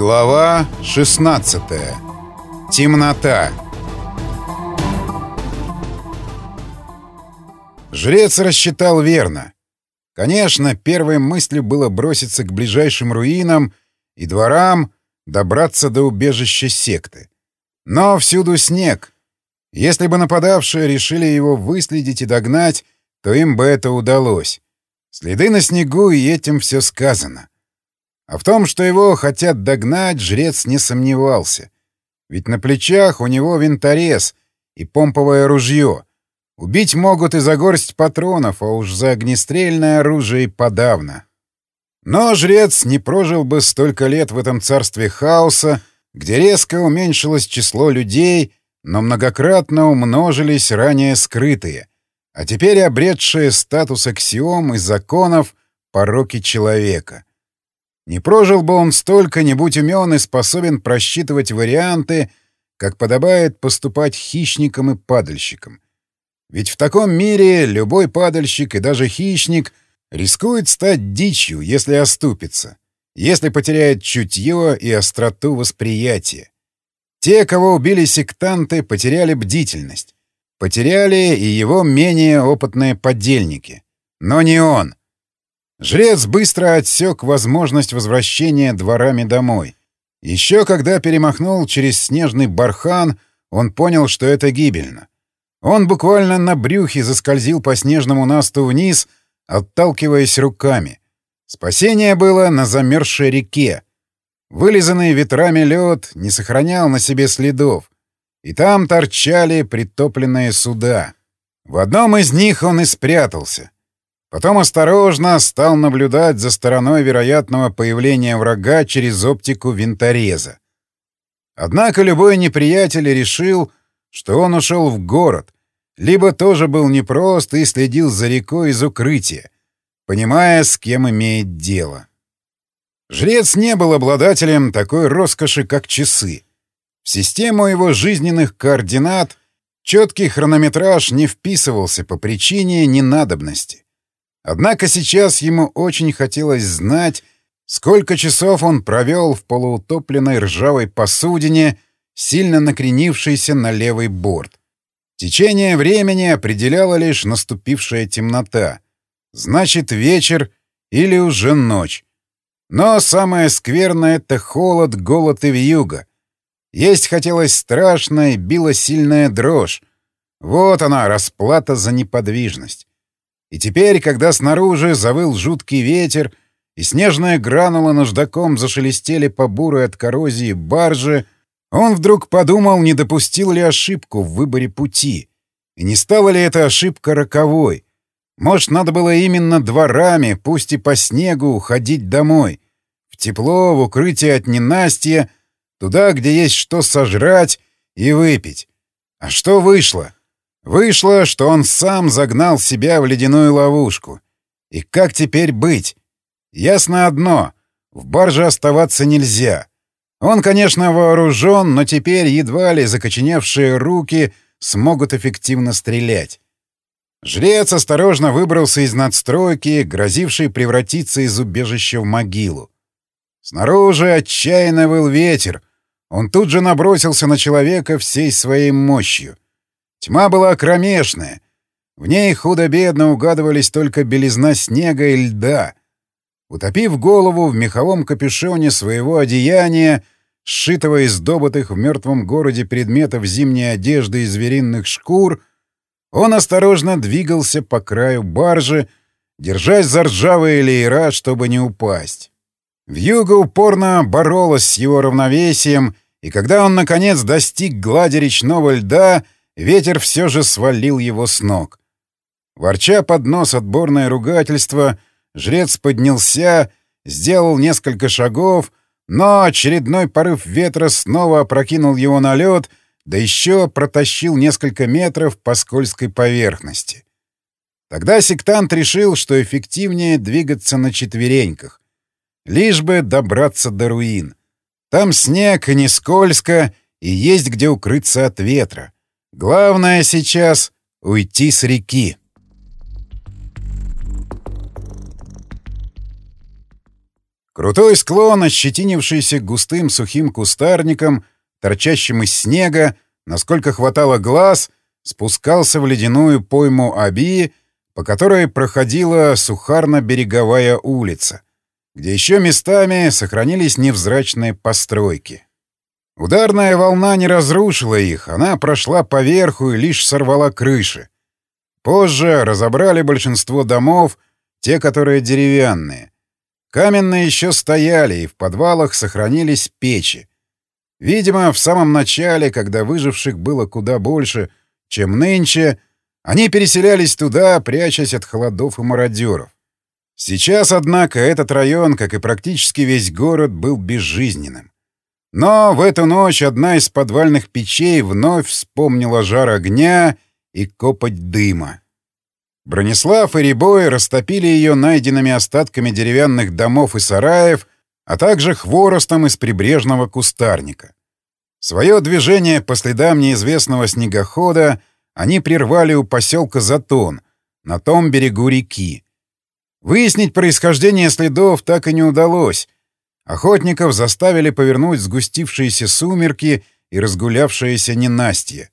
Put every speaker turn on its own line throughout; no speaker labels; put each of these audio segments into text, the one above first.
Глава 16. Темнота. Жрец рассчитал верно. Конечно, первой мыслью было броситься к ближайшим руинам и дворам, добраться до убежища секты. Но всюду снег. Если бы нападавшие решили его выследить и догнать, то им бы это удалось. Следы на снегу, и этим все сказано. А в том, что его хотят догнать, жрец не сомневался. Ведь на плечах у него винторез и помповое ружье. Убить могут и за горсть патронов, а уж за огнестрельное оружие и подавно. Но жрец не прожил бы столько лет в этом царстве хаоса, где резко уменьшилось число людей, но многократно умножились ранее скрытые, а теперь обретшие статус аксиом и законов пороки человека — не прожил бы он столько, не будь умен и способен просчитывать варианты, как подобает поступать хищникам и падальщикам. Ведь в таком мире любой падальщик и даже хищник рискует стать дичью, если оступится, если потеряет чутье и остроту восприятия. Те, кого убили сектанты, потеряли бдительность. Потеряли и его менее опытные подельники. Но не он. Жрец быстро отсек возможность возвращения дворами домой. Еще когда перемахнул через снежный бархан, он понял, что это гибельно. Он буквально на брюхе заскользил по снежному насту вниз, отталкиваясь руками. Спасение было на замерзшей реке. Вылизанный ветрами лед не сохранял на себе следов. И там торчали притопленные суда. В одном из них он и спрятался — Потом осторожно стал наблюдать за стороной вероятного появления врага через оптику винтореза. Однако любой неприятель решил, что он ушел в город, либо тоже был непрост и следил за рекой из укрытия, понимая, с кем имеет дело. Жрец не был обладателем такой роскоши, как часы. В систему его жизненных координат четкий хронометраж не вписывался по причине ненадобности. Однако сейчас ему очень хотелось знать, сколько часов он провел в полуутопленной ржавой посудине, сильно накренившейся на левый борт. Течение времени определяло лишь наступившая темнота. Значит, вечер или уже ночь. Но самое скверное — это холод, голод и вьюга. Есть хотелось страшно и била сильная дрожь. Вот она, расплата за неподвижность. И теперь, когда снаружи завыл жуткий ветер, и снежная гранула наждаком зашелестели по бурой от коррозии баржи, он вдруг подумал, не допустил ли ошибку в выборе пути. И не стала ли эта ошибка роковой? Может, надо было именно дворами, пусть и по снегу, уходить домой. В тепло, в укрытие от ненастья, туда, где есть что сожрать и выпить. А что вышло? Вышло, что он сам загнал себя в ледяную ловушку. И как теперь быть? Ясно одно — в барже оставаться нельзя. Он, конечно, вооружен, но теперь едва ли закоченевшие руки смогут эффективно стрелять. Жрец осторожно выбрался из надстройки, грозившей превратиться из убежища в могилу. Снаружи отчаянно выл ветер. Он тут же набросился на человека всей своей мощью. Тьма была кромешная. В ней худо-бедно угадывались только белизна снега и льда. Утопив голову в меховом капюшоне своего одеяния, сшитого из добытых в мертвом городе предметов зимней одежды и звериных шкур, он осторожно двигался по краю баржи, держась за ржавые леера, чтобы не упасть. Вьюга упорно боролась с его равновесием, и когда он, наконец, достиг глади речного льда — Ветер все же свалил его с ног. Ворча под нос отборное ругательство, жрец поднялся, сделал несколько шагов, но очередной порыв ветра снова опрокинул его на лед, да еще протащил несколько метров по скользкой поверхности. Тогда сектант решил, что эффективнее двигаться на четвереньках, лишь бы добраться до руин. Там снег и не скользко, и есть где укрыться от ветра. Главное сейчас — уйти с реки. Крутой склон, ощетинившийся густым сухим кустарником, торчащим из снега, насколько хватало глаз, спускался в ледяную пойму Аби, по которой проходила сухарно-береговая улица, где еще местами сохранились невзрачные постройки. Ударная волна не разрушила их, она прошла поверху и лишь сорвала крыши. Позже разобрали большинство домов, те, которые деревянные. Каменные еще стояли, и в подвалах сохранились печи. Видимо, в самом начале, когда выживших было куда больше, чем нынче, они переселялись туда, прячась от холодов и мародеров. Сейчас, однако, этот район, как и практически весь город, был безжизненным. Но в эту ночь одна из подвальных печей вновь вспомнила жар огня и копоть дыма. Бронислав и Рябой растопили ее найденными остатками деревянных домов и сараев, а также хворостом из прибрежного кустарника. Свое движение по следам неизвестного снегохода они прервали у поселка Затон, на том берегу реки. Выяснить происхождение следов так и не удалось. Охотников заставили повернуть сгустившиеся сумерки и разгулявшееся ненастье.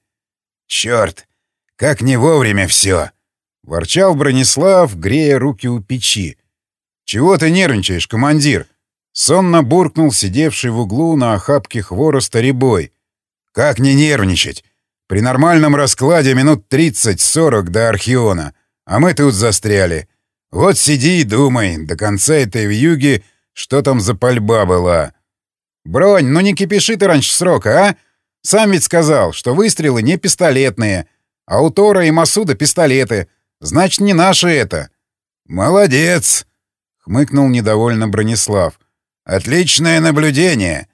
«Черт! Как не вовремя все!» — ворчал Бронислав, грея руки у печи. «Чего ты нервничаешь, командир?» Сонно буркнул сидевший в углу на охапке хвороста ребой. «Как не нервничать? При нормальном раскладе минут 30-40 до Архиона, а мы тут застряли. Вот сиди и думай, до конца этой вьюги, что там за пальба была». «Бронь, ну не кипиши ты раньше срока, а? Сам ведь сказал, что выстрелы не пистолетные, а у Тора и Масуда пистолеты. Значит, не наши это».
«Молодец!» — хмыкнул недовольно Бронислав. «Отличное наблюдение.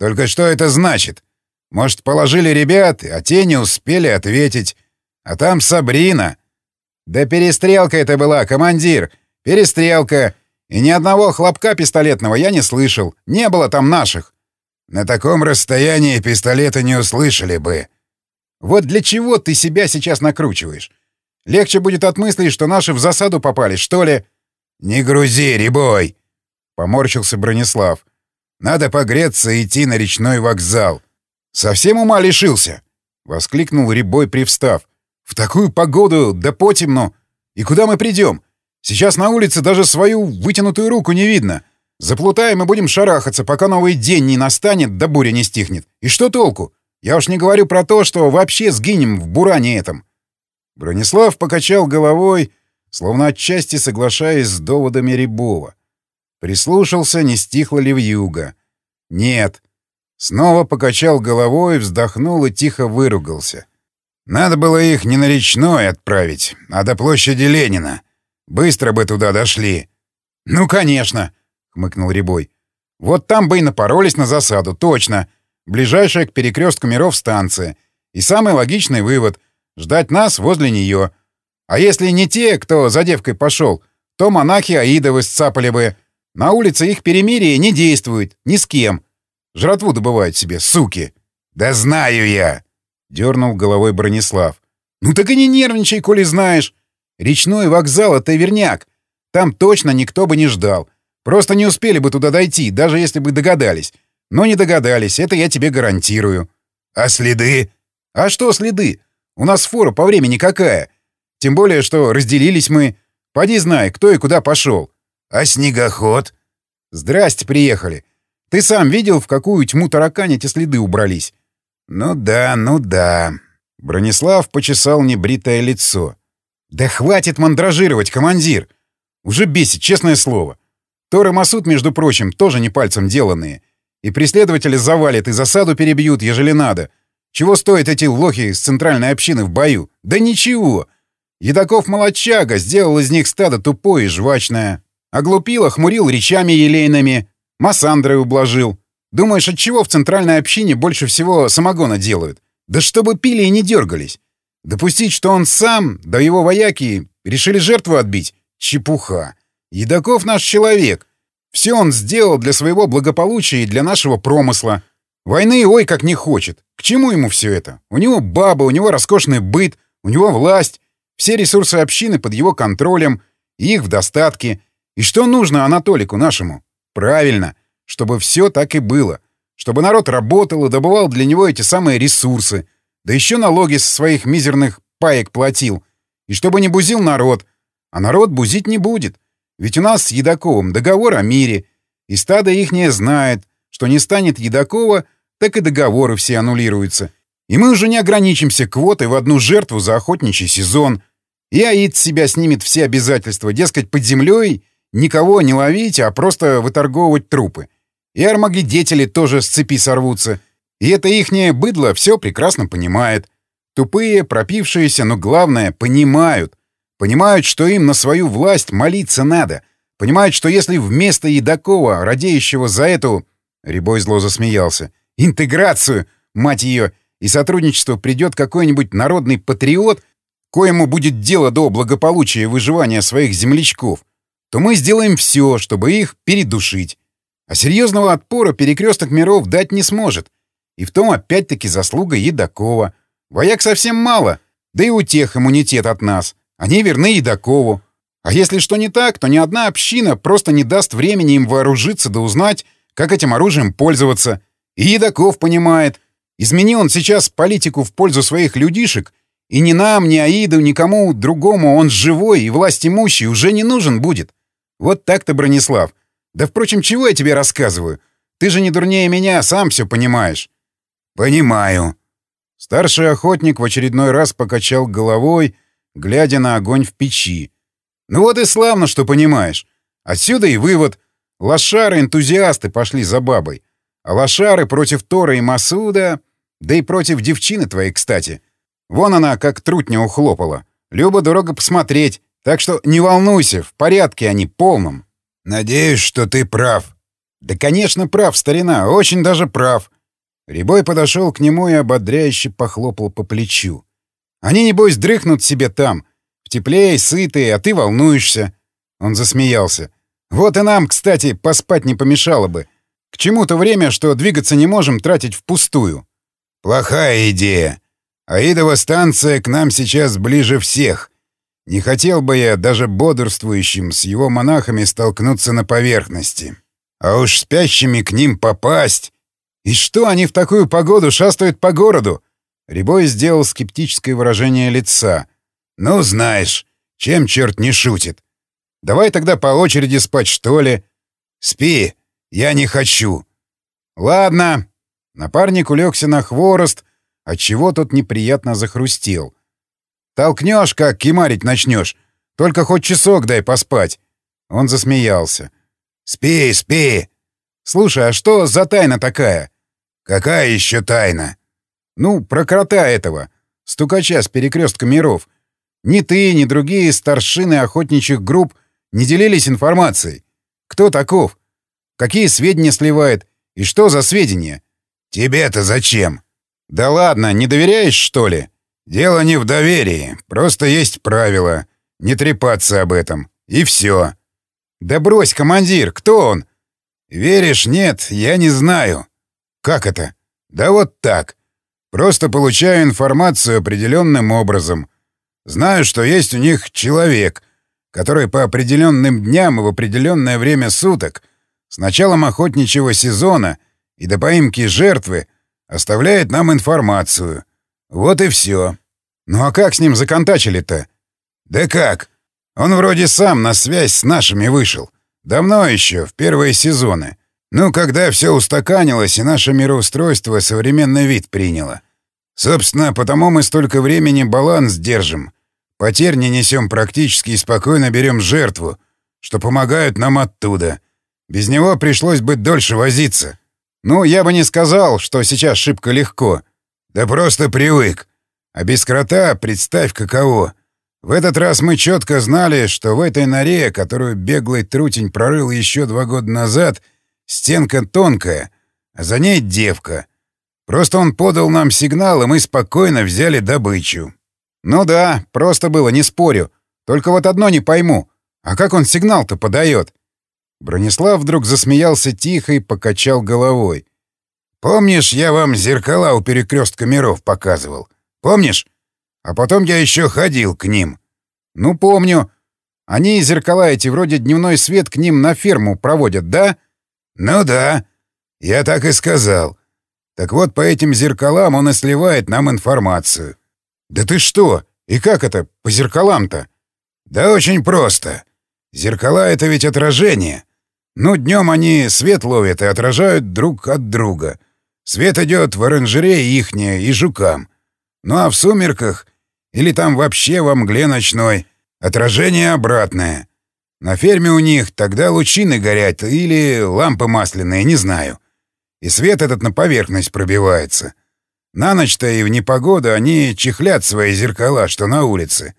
Только что это значит? Может, положили ребят, а те не успели ответить. А там Сабрина.
Да перестрелка это была, командир. Перестрелка. И ни одного хлопка пистолетного я не слышал. Не было там наших.
На таком расстоянии пистолеты не услышали бы.
Вот для чего ты себя сейчас накручиваешь? Легче будет от мысли, что наши в засаду попали, что ли?
Не грузи, ребой! Поморщился Бронислав. Надо погреться и идти на речной вокзал.
«Совсем ума лишился!» — воскликнул Рябой, привстав. «В такую погоду, да потемно! И куда мы придем? Сейчас на улице даже свою вытянутую руку не видно. Заплутаем и будем шарахаться, пока новый день не настанет, да буря не стихнет. И что толку? Я уж не говорю про то, что вообще сгинем в буране этом». Бронислав покачал головой, словно отчасти соглашаясь с доводами Рябова. Прислушался, не стихло ли вьюга. «Нет». Снова покачал головой, вздохнул и тихо выругался. Надо было их не на речной отправить, а до площади Ленина. Быстро бы туда дошли. «Ну, конечно!» — хмыкнул Рябой. «Вот там бы и напоролись на засаду, точно. Ближайшая к перекрестку миров станция. И самый логичный вывод — ждать нас возле нее. А если не те, кто за девкой пошел, то монахи Аидовы сцапали бы. На улице их перемирие не действует, ни с кем. Жратву добывают себе, суки!»
«Да знаю я!» — дернул головой Бронислав.
«Ну так и не нервничай, коли знаешь. Речной вокзал — это верняк. Там точно никто бы не ждал. Просто не успели бы туда дойти, даже если бы догадались. Но не догадались, это я тебе гарантирую».
«А следы?»
«А что следы? У нас фора по времени какая. Тем более, что разделились мы. Поди знай, кто и куда пошел».
«А снегоход?»
«Здрасте, приехали. Ты сам видел, в какую тьму таракань эти следы убрались?
Ну да, ну да.
Бронислав почесал небритое лицо. Да хватит мандражировать, командир. Уже бесит, честное слово. Тор и Масуд, между прочим, тоже не пальцем деланные. И преследователи завалят и засаду перебьют, ежели надо. Чего стоят эти лохи с центральной общины в бою? Да ничего. Едаков молодчага сделал из них стадо тупое и жвачное. Оглупил, хмурил речами елейными, Массандрой ублажил. Думаешь, от чего в центральной общине больше всего самогона делают? Да чтобы пили и не дергались. Допустить, что он сам, да его вояки, решили жертву отбить? Чепуха. Едаков наш человек. Все он сделал для своего благополучия и для нашего промысла. Войны ой как не хочет. К чему ему все это? У него баба, у него роскошный быт, у него власть. Все ресурсы общины под его контролем, их в достатке. И что нужно Анатолику нашему? правильно, чтобы все так и было. Чтобы народ работал и добывал для него эти самые ресурсы. Да еще налоги со своих мизерных паек платил. И чтобы не бузил народ. А народ бузить не будет. Ведь у нас с Едаковым договор о мире. И стадо ихнее знает, что не станет Едакова, так и договоры все аннулируются. И мы уже не ограничимся квотой в одну жертву за охотничий сезон. И Аид с себя снимет все обязательства, дескать, под землей никого не ловить, а просто выторговывать трупы. И армагеддетели тоже с цепи сорвутся. И это ихнее быдло все прекрасно понимает. Тупые, пропившиеся, но главное, понимают. Понимают, что им на свою власть молиться надо. Понимают, что если вместо Едакова, радеющего за эту... Рябой зло засмеялся. Интеграцию, мать ее, и сотрудничество придет какой-нибудь народный патриот, коему будет дело до благополучия и выживания своих землячков, то мы сделаем все, чтобы их передушить. А серьезного отпора перекресток миров дать не сможет. И в том опять-таки заслуга Едакова. Вояк совсем мало, да и у тех иммунитет от нас. Они верны Едакову. А если что не так, то ни одна община просто не даст времени им вооружиться да узнать, как этим оружием пользоваться. И Едаков понимает. Измени он сейчас политику в пользу своих людишек, и ни нам, ни Аиду, никому другому он живой и власть имущий уже не нужен будет. Вот так-то, Бронислав. Да, впрочем, чего я тебе рассказываю? Ты же не дурнее меня, сам все понимаешь.
Понимаю.
Старший охотник в очередной раз покачал головой, глядя на огонь в печи. Ну вот и славно, что понимаешь. Отсюда и вывод. Лошары-энтузиасты пошли за бабой. А лошары против Тора и Масуда... Да и против девчины твоей, кстати. Вон она как трутня ухлопала. Люба дорого посмотреть. Так что не волнуйся, в порядке они, полном.
Надеюсь, что ты прав.
Да, конечно, прав, старина, очень даже прав. Рябой подошел к нему и ободряюще похлопал по плечу. Они, небось, дрыхнут себе там. В тепле сытые, а ты волнуешься. Он засмеялся. Вот и нам, кстати, поспать не помешало бы. К чему-то время, что двигаться не можем, тратить впустую.
Плохая идея. Аидова станция к нам сейчас ближе всех. Не хотел бы я даже бодрствующим с его монахами столкнуться на поверхности. А уж спящими к ним попасть...
И что они в такую погоду шастают по городу? Рябой сделал скептическое выражение лица.
Ну, знаешь, чем черт не шутит.
Давай тогда по очереди спать, что ли?
Спи, я не хочу.
Ладно. Напарник улегся на хворост, отчего тот неприятно захрустел. Толкнешь, как кимарить начнешь. Только хоть часок дай поспать. Он засмеялся.
Спи, спи.
Слушай, а что за тайна такая?
Какая еще тайна?
Ну, про крота этого. Стукача с перекрестка миров. Ни ты, ни другие старшины охотничьих групп не делились информацией. Кто таков? Какие сведения сливает? И что за сведения?
Тебе-то зачем?
Да ладно, не доверяешь, что ли?
Дело не в доверии. Просто есть правила. Не трепаться об этом. И все.
Да брось, командир, кто он?
Веришь, нет, я не знаю.
Как это?
Да вот так. Просто получаю информацию определенным образом. Знаю, что есть у них человек, который по определенным дням и в определенное время суток с началом охотничьего сезона и до поимки жертвы оставляет нам информацию. Вот и все.
Ну а как с ним законтачили-то?
Да как? Он вроде сам на связь с нашими вышел. Давно еще, в первые сезоны. Ну, когда все устаканилось и наше мироустройство современный вид приняло. Собственно, потому мы столько времени баланс держим. Потерь не несем практически и спокойно берем жертву, что помогают нам оттуда. Без него пришлось бы дольше возиться.
Ну, я бы не сказал, что сейчас шибко легко.
Да просто привык. А без крота представь каково. В этот раз мы четко знали, что в этой норе, которую беглый трутень прорыл еще два года назад, стенка тонкая, а за ней девка. Просто он подал нам сигнал, и мы спокойно взяли добычу.
Ну да, просто было, не спорю. Только вот одно не пойму. А как он сигнал-то подает? Бронислав вдруг засмеялся тихо и покачал головой.
«Помнишь, я вам зеркала у перекрестка миров показывал? Помнишь? А потом я еще ходил к ним».
«Ну, помню. Они, зеркала эти, вроде дневной свет к ним на ферму проводят, да?»
«Ну да, я так и сказал. Так вот, по этим зеркалам он и сливает нам информацию».
«Да ты что? И как это, по зеркалам-то?»
«Да очень просто. Зеркала — это ведь отражение. Ну, днем они свет ловят и отражают друг от друга. Свет идет в оранжерее ихнее и жукам. Ну а в сумерках, или там вообще во мгле ночной, отражение обратное. На ферме у них тогда лучины горят или лампы масляные, не знаю. И свет этот на поверхность пробивается. На ночь-то и в непогоду они чехлят свои зеркала, что на улице.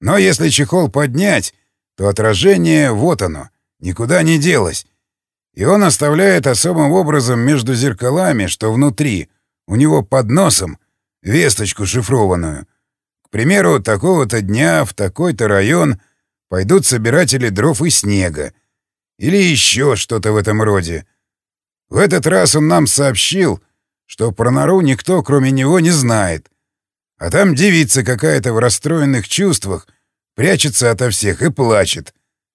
Но если чехол поднять, то отражение вот оно, никуда не делось. И он оставляет особым образом между зеркалами, что внутри, у него под носом, весточку шифрованную. К примеру, такого-то дня в такой-то район пойдут собиратели дров и снега. Или еще что-то в этом роде. В этот раз он нам сообщил, что про нору никто, кроме него, не знает. А там девица какая-то в расстроенных чувствах прячется ото всех и плачет.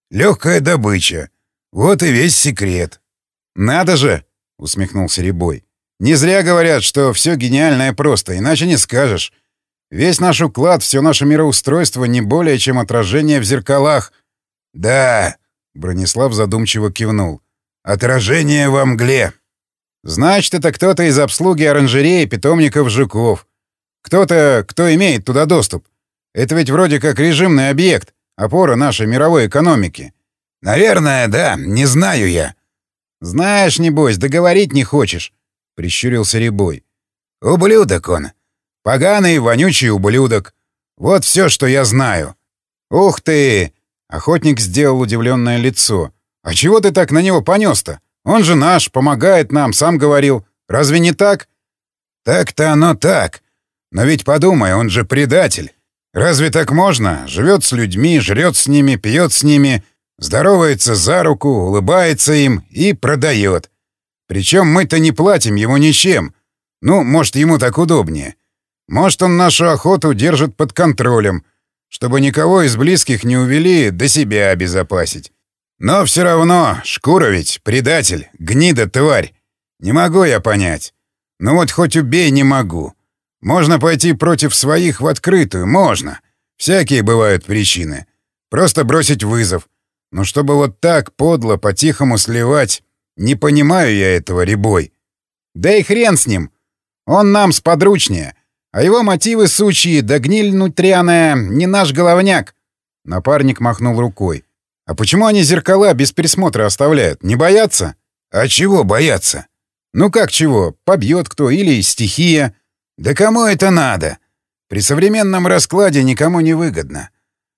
Легкая добыча. Вот и весь секрет.
«Надо же!» — усмехнулся Рябой. «Не зря говорят, что все гениальное просто, иначе не скажешь. Весь наш уклад, все наше мироустройство не более, чем отражение в зеркалах».
«Да!» — Бронислав задумчиво кивнул. «Отражение во мгле».
«Значит, это кто-то из обслуги оранжереи питомников жуков. Кто-то, кто имеет туда доступ. Это ведь вроде как режимный объект, опора нашей мировой экономики.
Наверное, да, не знаю я.
Знаешь, небось, договорить не хочешь, прищурился Рябой.
Ублюдок он. Поганый, вонючий ублюдок. Вот все, что я знаю.
Ух ты! Охотник сделал удивленное лицо. А чего ты так на него понес-то? Он же наш, помогает нам, сам говорил. Разве не так?
Так-то оно так. Но ведь подумай, он же предатель. Разве так можно? Живет с людьми, жрет с ними, пьет с ними, здоровается за руку, улыбается им и продает. Причем мы-то не платим ему ничем. Ну, может, ему так удобнее. Может, он нашу охоту держит под контролем, чтобы никого из близких не увели, до себя обезопасить. Но все равно, шкура ведь, предатель, гнида, тварь. Не могу я понять. Ну вот хоть убей, не могу. Можно пойти против своих в открытую, можно. Всякие бывают причины. Просто бросить вызов. Но чтобы вот так подло, по-тихому сливать, не понимаю я этого, Рябой.
Да и хрен с ним. Он нам сподручнее. А его мотивы сучьи, да гниль нутряная, не наш головняк. Напарник махнул рукой. А почему они зеркала без присмотра оставляют? Не боятся?
А чего бояться?
Ну как чего? Побьет кто или стихия.
Да кому это надо? При современном раскладе никому не выгодно.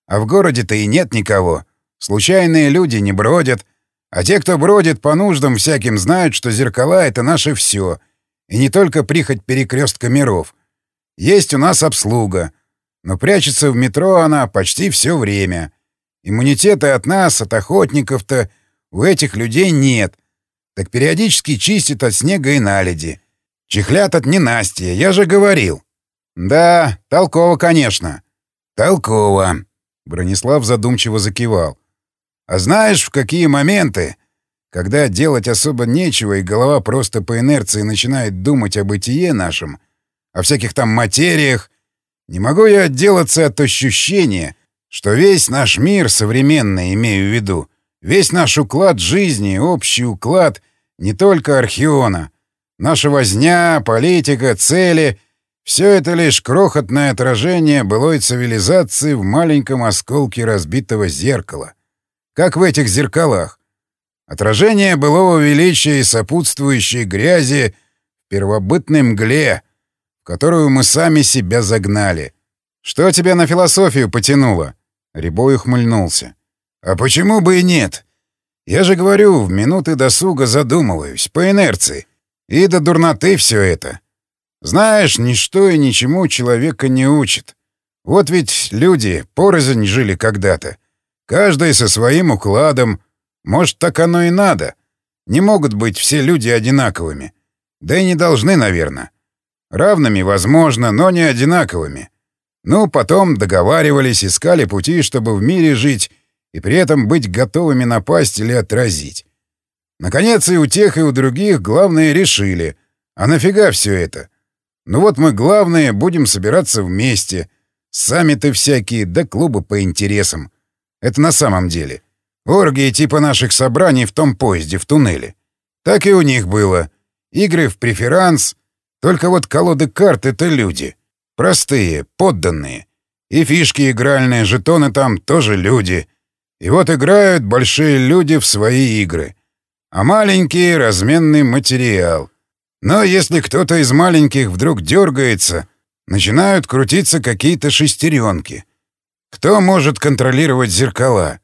А в городе-то и нет никого. Случайные люди не бродят. А те, кто бродит по нуждам всяким, знают, что зеркала — это наше все. И не только прихоть перекрестка миров. Есть у нас обслуга. Но прячется в метро она почти все время. Иммунитета от нас, от охотников-то у этих людей нет. Так периодически чистит от снега и наледи. Чехлят от ненастья, я же говорил.
Да, толково, конечно.
Толково. Бронислав задумчиво закивал. А знаешь, в какие моменты, когда делать особо нечего и голова просто по инерции начинает думать о бытие нашем, о всяких там материях, не могу я отделаться от ощущения, что весь наш мир современный, имею в виду, весь наш уклад жизни, общий уклад не только Архиона — Наша возня, политика, цели — все это лишь крохотное отражение былой цивилизации в маленьком осколке разбитого зеркала. Как в этих зеркалах. Отражение былого величия и сопутствующей грязи в первобытной мгле, которую мы сами себя загнали.
«Что тебя на философию потянуло?» Рябой ухмыльнулся.
«А почему бы и нет? Я же говорю, в минуты досуга задумываюсь, по инерции». И до дурноты все это. Знаешь, ничто и ничему человека не учит. Вот ведь люди порознь жили когда-то. Каждый со своим укладом. Может, так оно и надо. Не могут быть все люди одинаковыми. Да и не должны, наверное. Равными, возможно, но не одинаковыми. Ну, потом договаривались, искали пути, чтобы в мире жить и при этом быть готовыми напасть или отразить.
Наконец и у тех, и у других главные решили. А нафига все это? Ну вот мы главные будем собираться вместе. Саммиты всякие, да клубы по интересам. Это на самом деле. Оргии типа наших собраний в том поезде, в туннеле. Так и у них было. Игры в преферанс. Только вот колоды карт — это люди. Простые, подданные. И фишки игральные, жетоны там тоже люди. И вот играют большие люди в свои игры. А маленькие — разменный материал. Но если кто-то из маленьких вдруг дергается, начинают крутиться какие-то шестеренки. Кто может контролировать зеркала?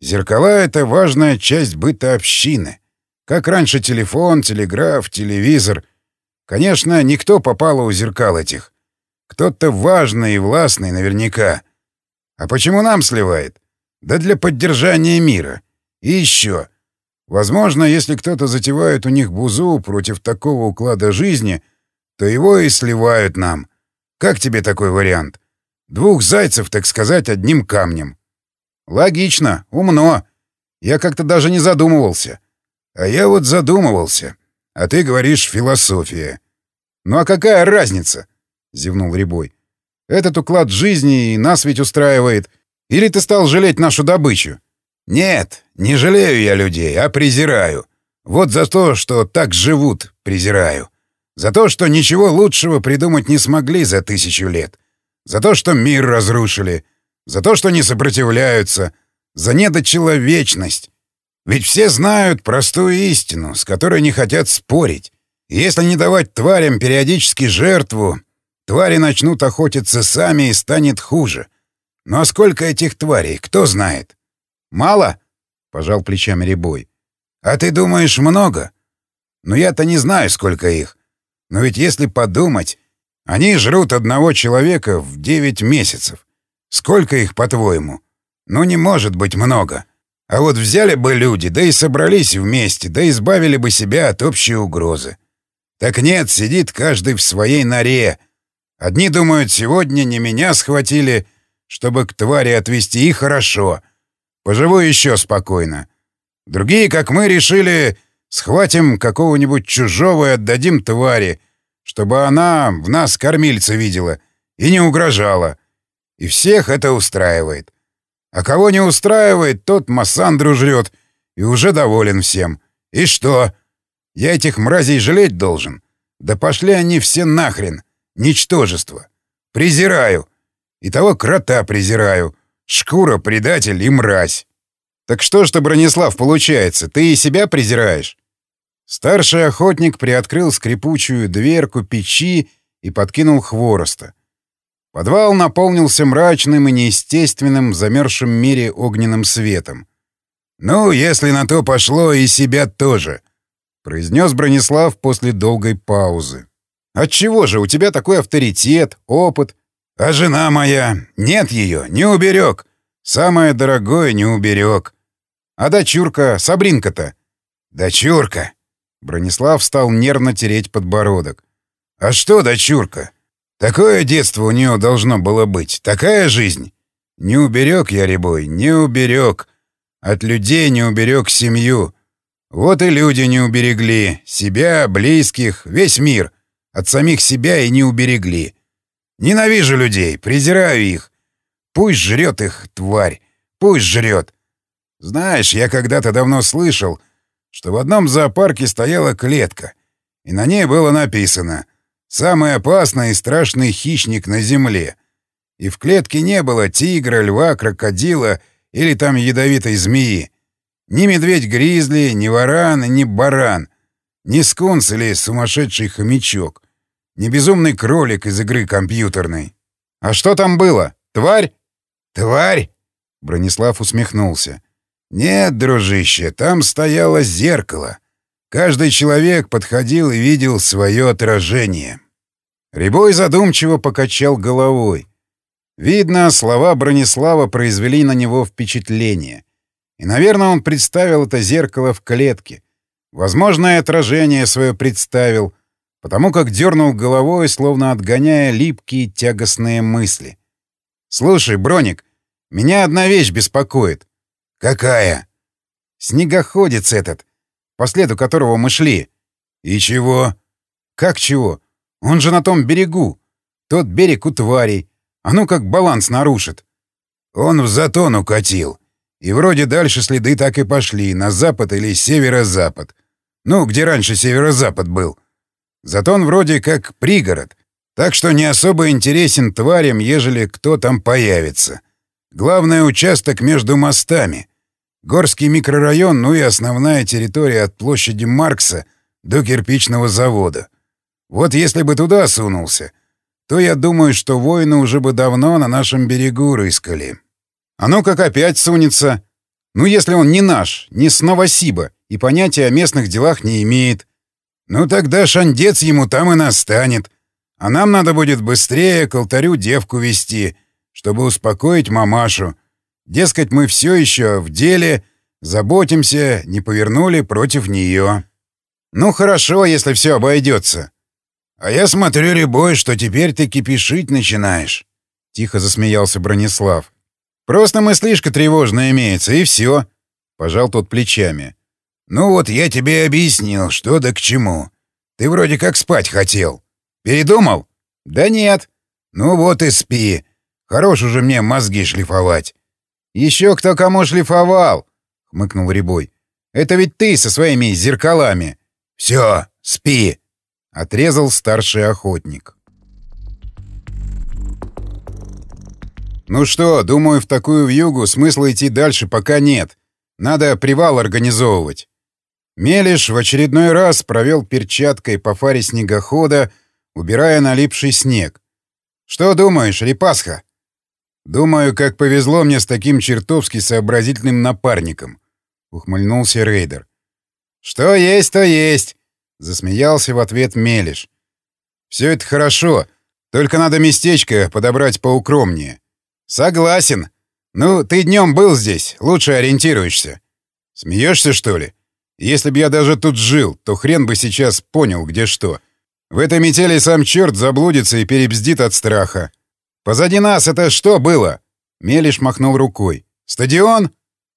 Зеркала — это важная часть быта общины. Как раньше телефон, телеграф, телевизор. Конечно, никто попало у зеркал этих. Кто-то важный и властный наверняка. А почему нам сливает? Да для поддержания мира. И еще. Возможно, если кто-то затевает у них бузу против такого уклада жизни, то его и сливают нам. Как тебе такой вариант? Двух зайцев, так сказать, одним камнем. Логично, умно. Я как-то даже не задумывался. А я вот задумывался. А ты говоришь философия. Ну а какая разница? Зевнул Рябой. Этот уклад жизни и нас ведь устраивает. Или ты стал жалеть нашу добычу? Нет, не жалею я людей, а презираю. Вот за то, что так живут, презираю. За то, что ничего лучшего придумать не смогли за тысячу лет. За то, что мир разрушили. За то, что не сопротивляются. За недочеловечность. Ведь все знают простую истину, с которой не хотят спорить. если не давать тварям периодически жертву, твари начнут охотиться сами и станет хуже. Но ну, а сколько этих тварей, кто знает? Мало? Пожал плечами Рябой. А ты думаешь, много? Но я-то не знаю, сколько их. Но ведь если подумать, они жрут одного человека в девять месяцев. Сколько их, по-твоему? Ну, не может быть много. А вот взяли бы люди, да и собрались вместе, да избавили бы себя от общей угрозы. Так нет, сидит каждый в своей норе. Одни думают, сегодня не меня схватили, чтобы к твари отвезти, и хорошо. Поживу еще спокойно. Другие, как мы, решили, схватим какого-нибудь чужого и отдадим твари, чтобы она в нас кормильца видела и не угрожала. И всех это устраивает. А кого не устраивает, тот массандру жрет и уже доволен всем. И что? Я этих мразей жалеть должен? Да пошли они все нахрен. Ничтожество. Презираю. И того крота презираю. Шкура, предатель и мразь. Так что ж ты, Бронислав, получается, ты и себя презираешь? Старший охотник приоткрыл скрипучую дверку печи и подкинул хвороста. Подвал наполнился мрачным и неестественным в замерзшем мире огненным светом. «Ну, если на то пошло, и себя тоже», — произнес Бронислав после долгой паузы. «Отчего же у тебя такой авторитет, опыт? А жена моя? Нет ее, не уберег. Самое дорогое не уберег. А дочурка, Сабринка-то?» «Дочурка!» Бронислав стал нервно тереть подбородок. «А что дочурка? Такое детство у нее должно было быть, такая жизнь. Не уберег я, Рябой, не уберег. От людей не уберег семью. Вот и люди не уберегли. Себя, близких, весь мир. От самих себя и не уберегли. Ненавижу людей, презираю их. Пусть жрет их, тварь, пусть жрет. Знаешь, я когда-то давно слышал, что в одном зоопарке стояла клетка, и на ней было написано Самый опасный и страшный хищник на Земле. И в клетке не было тигра, льва, крокодила или там ядовитой змеи. Ни медведь-гризли, ни варан, ни баран. Ни скунс или сумасшедший хомячок. Ни безумный кролик из игры компьютерной. «А что там было? Тварь?» «Тварь?» — Бронислав усмехнулся. «Нет, дружище, там стояло зеркало. Каждый человек подходил и видел свое отражение». Рябой задумчиво покачал головой. Видно, слова Бронислава произвели на него впечатление. И, наверное, он представил это зеркало в клетке. Возможное отражение свое представил, потому как дернул головой, словно отгоняя липкие тягостные мысли. «Слушай, Броник, меня одна вещь беспокоит». «Какая?» «Снегоходец этот. По следу которого мы шли.
И чего?
Как чего? Он же на том берегу. Тот берег у тварей. А ну как баланс нарушит.
Он в затон укатил. И вроде дальше следы так и пошли, на запад или северо-запад. Ну, где раньше северо-запад был. Затон вроде как пригород. Так что не особо интересен тварям, ежели кто там появится. Главный участок между мостами. Горский микрорайон, ну и основная территория от площади Маркса до кирпичного завода. Вот если бы туда сунулся, то я думаю, что воины уже бы давно на нашем берегу рыскали.
А ну как опять сунется. Ну, если он не наш, не с Новосиба, и понятия о местных делах не имеет.
Ну, тогда шандец ему там и настанет. А нам надо будет быстрее к алтарю девку вести, чтобы успокоить мамашу. Дескать, мы все еще в деле, заботимся, не повернули против нее.
Ну, хорошо, если все обойдется.
А я смотрю, Рябой, что теперь ты кипишить начинаешь. Тихо засмеялся Бронислав.
Просто мыслишка тревожная имеется, и все. Пожал тот плечами.
Ну вот я тебе объяснил, что да к чему. Ты вроде как спать хотел. Передумал?
Да нет.
Ну вот и спи. Хорош уже мне мозги шлифовать.
Еще кто кому шлифовал, хмыкнул Рябой. Это ведь ты со своими зеркалами.
Все, спи,
отрезал старший охотник. Ну что, думаю, в такую вьюгу смысла идти дальше пока нет. Надо привал организовывать. Мелиш в очередной раз провел перчаткой по фаре снегохода, убирая налипший снег. «Что думаешь, Репасха?» «Думаю, как повезло мне с таким чертовски сообразительным напарником», — ухмыльнулся рейдер. «Что есть, то есть», — засмеялся в ответ Мелиш. «Все это хорошо, только надо местечко подобрать поукромнее. «Согласен. Ну, ты днем был здесь, лучше ориентируешься. Смеешься, что ли? Если б я даже тут жил, то хрен бы сейчас понял, где что. В этой метели сам черт заблудится и перебздит от страха. Позади нас это что было?» Мелиш махнул рукой. «Стадион?»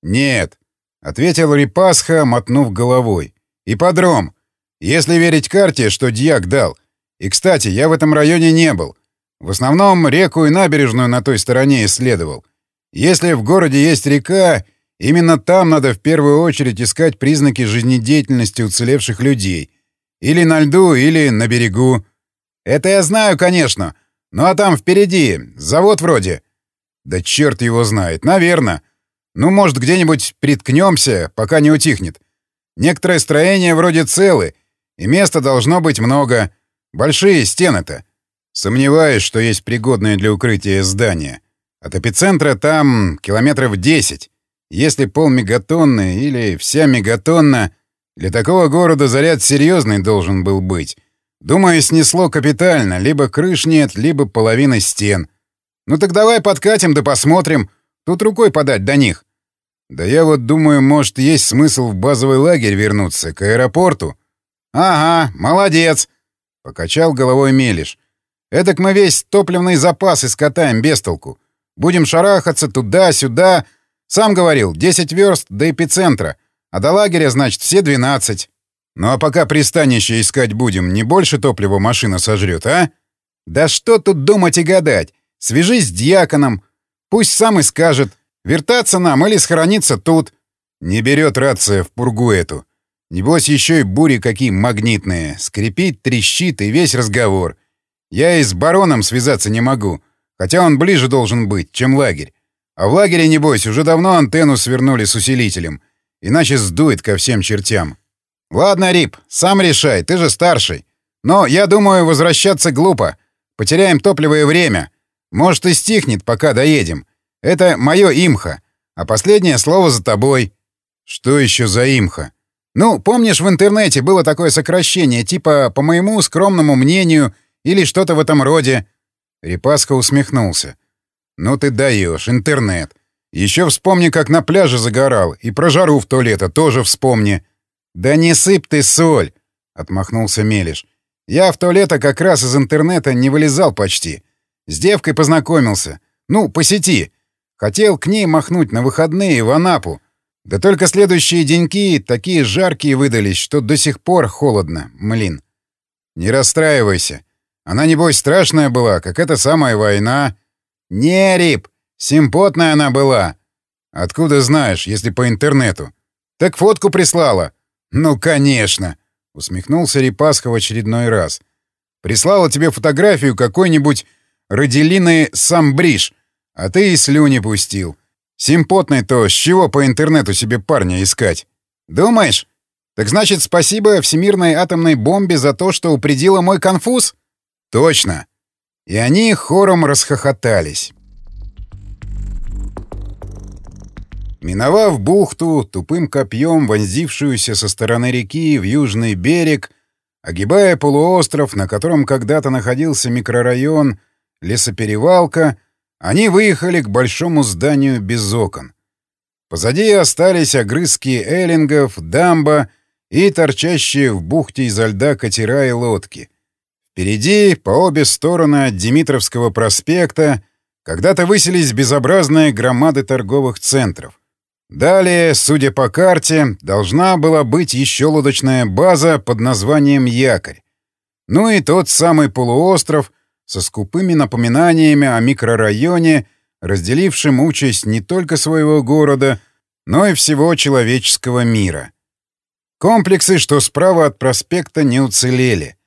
«Нет», — ответил Рипасха, мотнув головой. «Ипподром. Если верить карте, что Дьяк дал. И, кстати, я в этом районе не был. В основном реку и набережную на той стороне исследовал. Если в городе есть река, именно там надо в первую очередь искать признаки жизнедеятельности уцелевших людей. Или на льду, или на берегу. Это я знаю, конечно. Ну а там впереди, завод вроде. Да черт его знает, наверное. Ну, может, где-нибудь приткнемся, пока не утихнет. Некоторые строения вроде целы, и места должно быть много. Большие стены-то. Сомневаюсь, что есть пригодные для укрытия здания. От эпицентра там километров 10. Если полмегатонны или вся мегатонна, для такого города заряд серьезный должен был быть. Думаю, снесло капитально. Либо крыш нет, либо половина стен. Ну так давай подкатим да посмотрим. Тут рукой подать до них. Да я вот думаю, может, есть смысл в базовый лагерь вернуться, к аэропорту. Ага, молодец. Покачал головой Мелиш. Эдак мы весь топливный запас искатаем без толку. Будем шарахаться туда-сюда. Сам говорил, 10 верст до эпицентра. А до лагеря, значит, все 12. Ну а пока пристанище искать будем, не больше топлива машина сожрет, а? Да что тут думать и гадать? Свяжись с дьяконом. Пусть сам и скажет, вертаться нам или схорониться тут. Не берет рация в пургу эту. Небось, еще и бури какие магнитные. Скрипит, трещит и весь разговор. Я и с бароном связаться не могу, хотя он ближе должен быть, чем лагерь. А в лагере, небось, уже давно антенну свернули с усилителем, иначе сдует ко всем чертям. Ладно, Рип, сам решай, ты же старший. Но, я думаю, возвращаться глупо. Потеряем топливо и время. Может, и стихнет, пока доедем. Это мое имха. А последнее слово за тобой. Что еще за имха? Ну, помнишь, в интернете было такое сокращение, типа, по моему скромному мнению, или что-то в этом роде. Репаска усмехнулся. «Ну ты даешь, интернет. Еще вспомни, как на пляже загорал, и про жару в то лето тоже вспомни». «Да не сыпь ты соль!» — отмахнулся Мелиш. «Я в то лето как раз из интернета не вылезал почти. С девкой познакомился. Ну, по сети. Хотел к ней махнуть на выходные в Анапу. Да только следующие деньки такие жаркие выдались, что до сих пор холодно, млин. Не расстраивайся. Она, небось, страшная была, как эта самая война. Не, Рип, симпотная она была. Откуда знаешь, если по интернету? Так фотку прислала. Ну, конечно, усмехнулся Рипасха в очередной раз. Прислала тебе фотографию какой-нибудь Родилины Самбриш, а ты и слюни пустил. Симпотный-то с чего по интернету себе парня искать? Думаешь? Так значит, спасибо всемирной атомной бомбе за то, что упредила мой конфуз? Точно. И они хором расхохотались. Миновав бухту, тупым копьем, вонзившуюся со стороны реки в южный берег, огибая полуостров, на котором когда-то находился микрорайон, лесоперевалка, они выехали к большому зданию без окон. Позади остались огрызки эллингов, дамба и торчащие в бухте изо льда катера и лодки. Впереди, по обе стороны от Димитровского проспекта, когда-то высились безобразные громады торговых центров. Далее, судя по карте, должна была быть еще лодочная база под названием «Якорь». Ну и тот самый полуостров со скупыми напоминаниями о микрорайоне, разделившем участь не только своего города, но и всего человеческого мира. Комплексы, что справа от проспекта, не уцелели.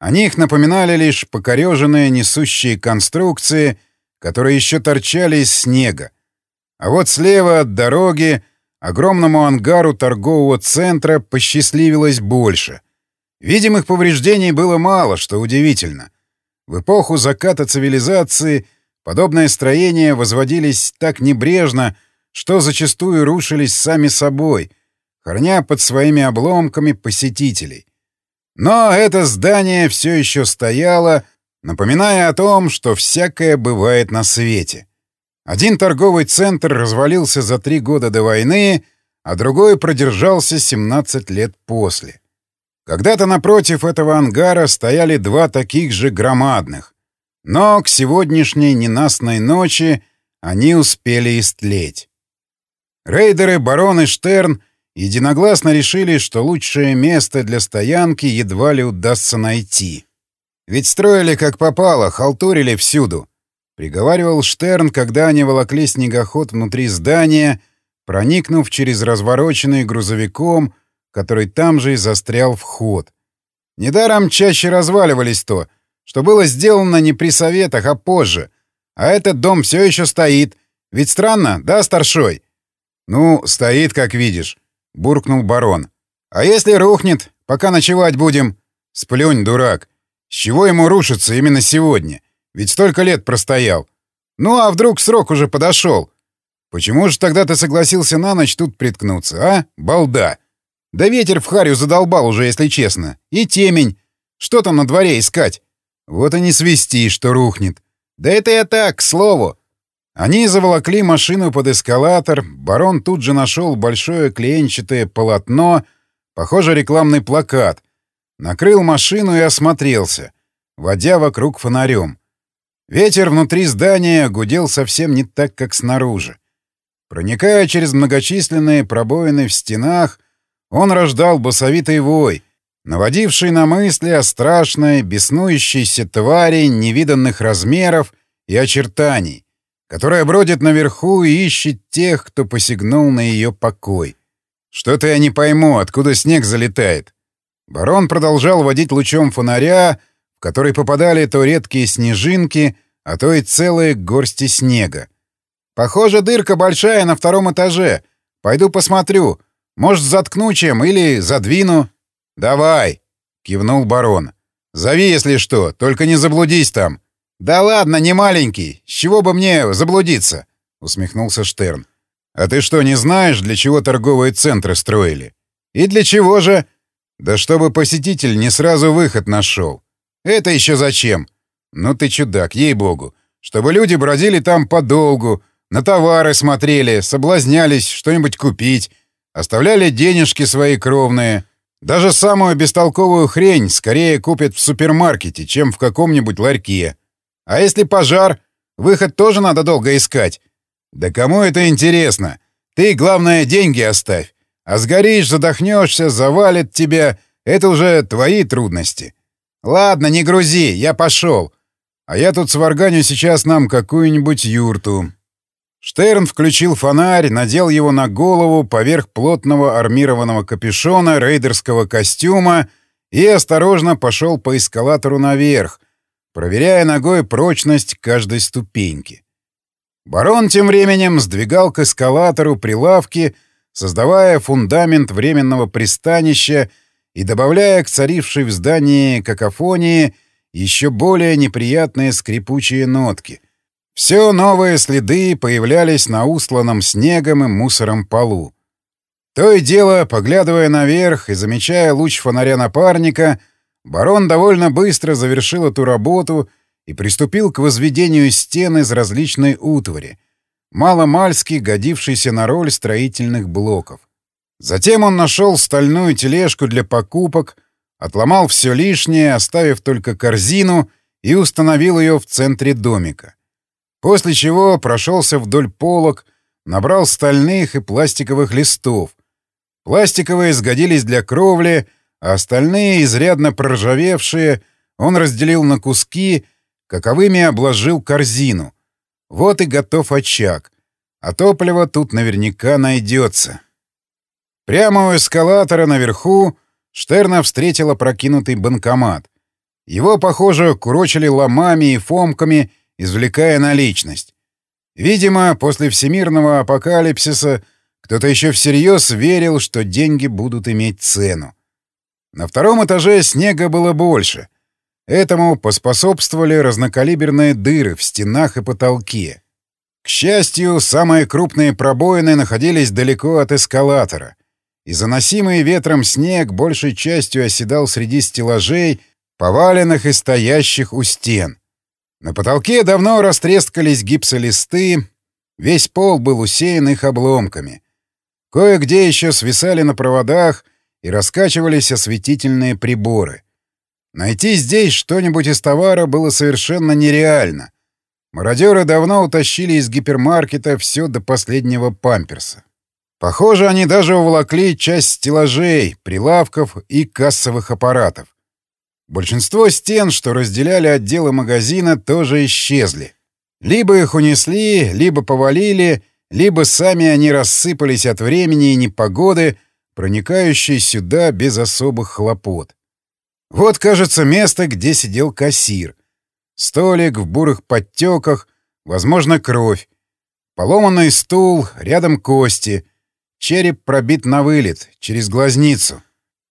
О них напоминали лишь покореженные несущие конструкции, которые еще торчали из снега. А вот слева от дороги огромному ангару торгового центра посчастливилось больше. Видимых повреждений было мало, что удивительно. В эпоху заката цивилизации подобные строения возводились так небрежно, что зачастую рушились сами собой, храня под своими обломками посетителей. Но это здание все еще стояло, напоминая о том, что всякое бывает на свете. Один торговый центр развалился за три года до войны, а другой продержался 17 лет после. Когда-то напротив этого ангара стояли два таких же громадных. Но к сегодняшней ненастной ночи они успели истлеть. Рейдеры барон и Штерн единогласно решили, что лучшее место для стоянки едва ли удастся найти. Ведь строили как попало, халтурили всюду. Приговаривал Штерн, когда они волокли снегоход внутри здания, проникнув через развороченный грузовиком который там же и застрял вход. Недаром чаще разваливались то, что было сделано не при советах, а позже. А этот дом все еще стоит. Ведь странно, да, старшой? Ну, стоит, как видишь, — буркнул барон. А если рухнет, пока ночевать будем? Сплюнь, дурак. С чего ему рушиться именно сегодня? Ведь столько лет простоял. Ну, а вдруг срок уже подошел? Почему же тогда ты согласился на ночь тут приткнуться, а, балда? Да ветер в харю задолбал уже, если честно. И темень. Что там на дворе искать? Вот и не свисти, что рухнет. Да это я так, к слову. Они заволокли машину под эскалатор. Барон тут же нашел большое клеенчатое полотно, похоже, рекламный плакат. Накрыл машину и осмотрелся, водя вокруг фонарем. Ветер внутри здания гудел совсем не так, как снаружи. Проникая через многочисленные пробоины в стенах, он рождал басовитый вой, наводивший на мысли о страшной, беснующейся твари невиданных размеров и очертаний, которая бродит наверху и ищет тех, кто посягнул на ее покой. Что-то я не пойму, откуда снег залетает. Барон продолжал водить лучом фонаря, который попадали то редкие снежинки, а то и целые горсти снега. «Похоже, дырка большая на втором этаже. Пойду посмотрю. Может, заткну чем или задвину? — Давай, — кивнул барон. — Зови, если что, только не заблудись там. — Да ладно, не маленький. С чего бы мне заблудиться? — усмехнулся Штерн. — А ты что, не знаешь, для чего торговые центры строили? — И для чего же? — Да чтобы посетитель не сразу выход нашел. — Это еще зачем? — Ну ты чудак, ей-богу. Чтобы люди бродили там подолгу, на товары смотрели, соблазнялись что-нибудь купить, Оставляли денежки свои кровные. Даже самую бестолковую хрень скорее купят в супермаркете, чем в каком-нибудь ларьке. А если пожар? Выход тоже надо долго искать. Да кому это интересно? Ты, главное, деньги оставь. А сгоришь, задохнешься, завалит тебя. Это уже твои трудности. Ладно, не грузи, я пошел. А я тут сварганю сейчас нам какую-нибудь юрту. Штерн включил фонарь, надел его на голову поверх плотного армированного капюшона рейдерского костюма и осторожно пошел по эскалатору наверх, проверяя ногой прочность каждой ступеньки. Барон тем временем сдвигал к эскалатору прилавки, создавая фундамент временного пристанища и добавляя к царившей в здании какофонии еще более неприятные скрипучие нотки, все новые следы появлялись на устланном снегом и мусором полу. То и дело, поглядывая наверх и замечая луч фонаря напарника, барон довольно быстро завершил эту работу и приступил к возведению стен из различной утвари, мало-мальски годившейся на роль строительных блоков. Затем он нашел стальную тележку для покупок, отломал все лишнее, оставив только корзину, и установил ее в центре домика. После чего прошелся вдоль полок, набрал стальных и пластиковых листов. Пластиковые сгодились для кровли, а остальные, изрядно проржавевшие, он разделил на куски, каковыми обложил корзину. Вот и готов очаг. А топливо тут наверняка найдется. Прямо у эскалатора наверху Штерна встретила прокинутый банкомат. Его, похоже, курочили ломами и фомками — извлекая наличность. Видимо, после всемирного апокалипсиса кто-то еще всерьез верил, что деньги будут иметь цену. На втором этаже снега было больше. Этому поспособствовали разнокалиберные дыры в стенах и потолке. К счастью, самые крупные пробоины находились далеко от эскалатора, и заносимый ветром снег большей частью оседал среди стеллажей, поваленных и стоящих у стен — на потолке давно растрескались гипсолисты, весь пол был усеян их обломками. Кое-где еще свисали на проводах и раскачивались осветительные приборы. Найти здесь что-нибудь из товара было совершенно нереально. Мародеры давно утащили из гипермаркета все до последнего памперса. Похоже, они даже уволокли часть стеллажей, прилавков и кассовых аппаратов. Большинство стен, что разделяли отделы магазина, тоже исчезли. Либо их унесли, либо повалили, либо сами они рассыпались от времени и непогоды, проникающей сюда без особых хлопот. Вот, кажется, место, где сидел кассир. Столик в бурых подтеках, возможно, кровь. Поломанный стул, рядом кости. Череп пробит на вылет, через глазницу.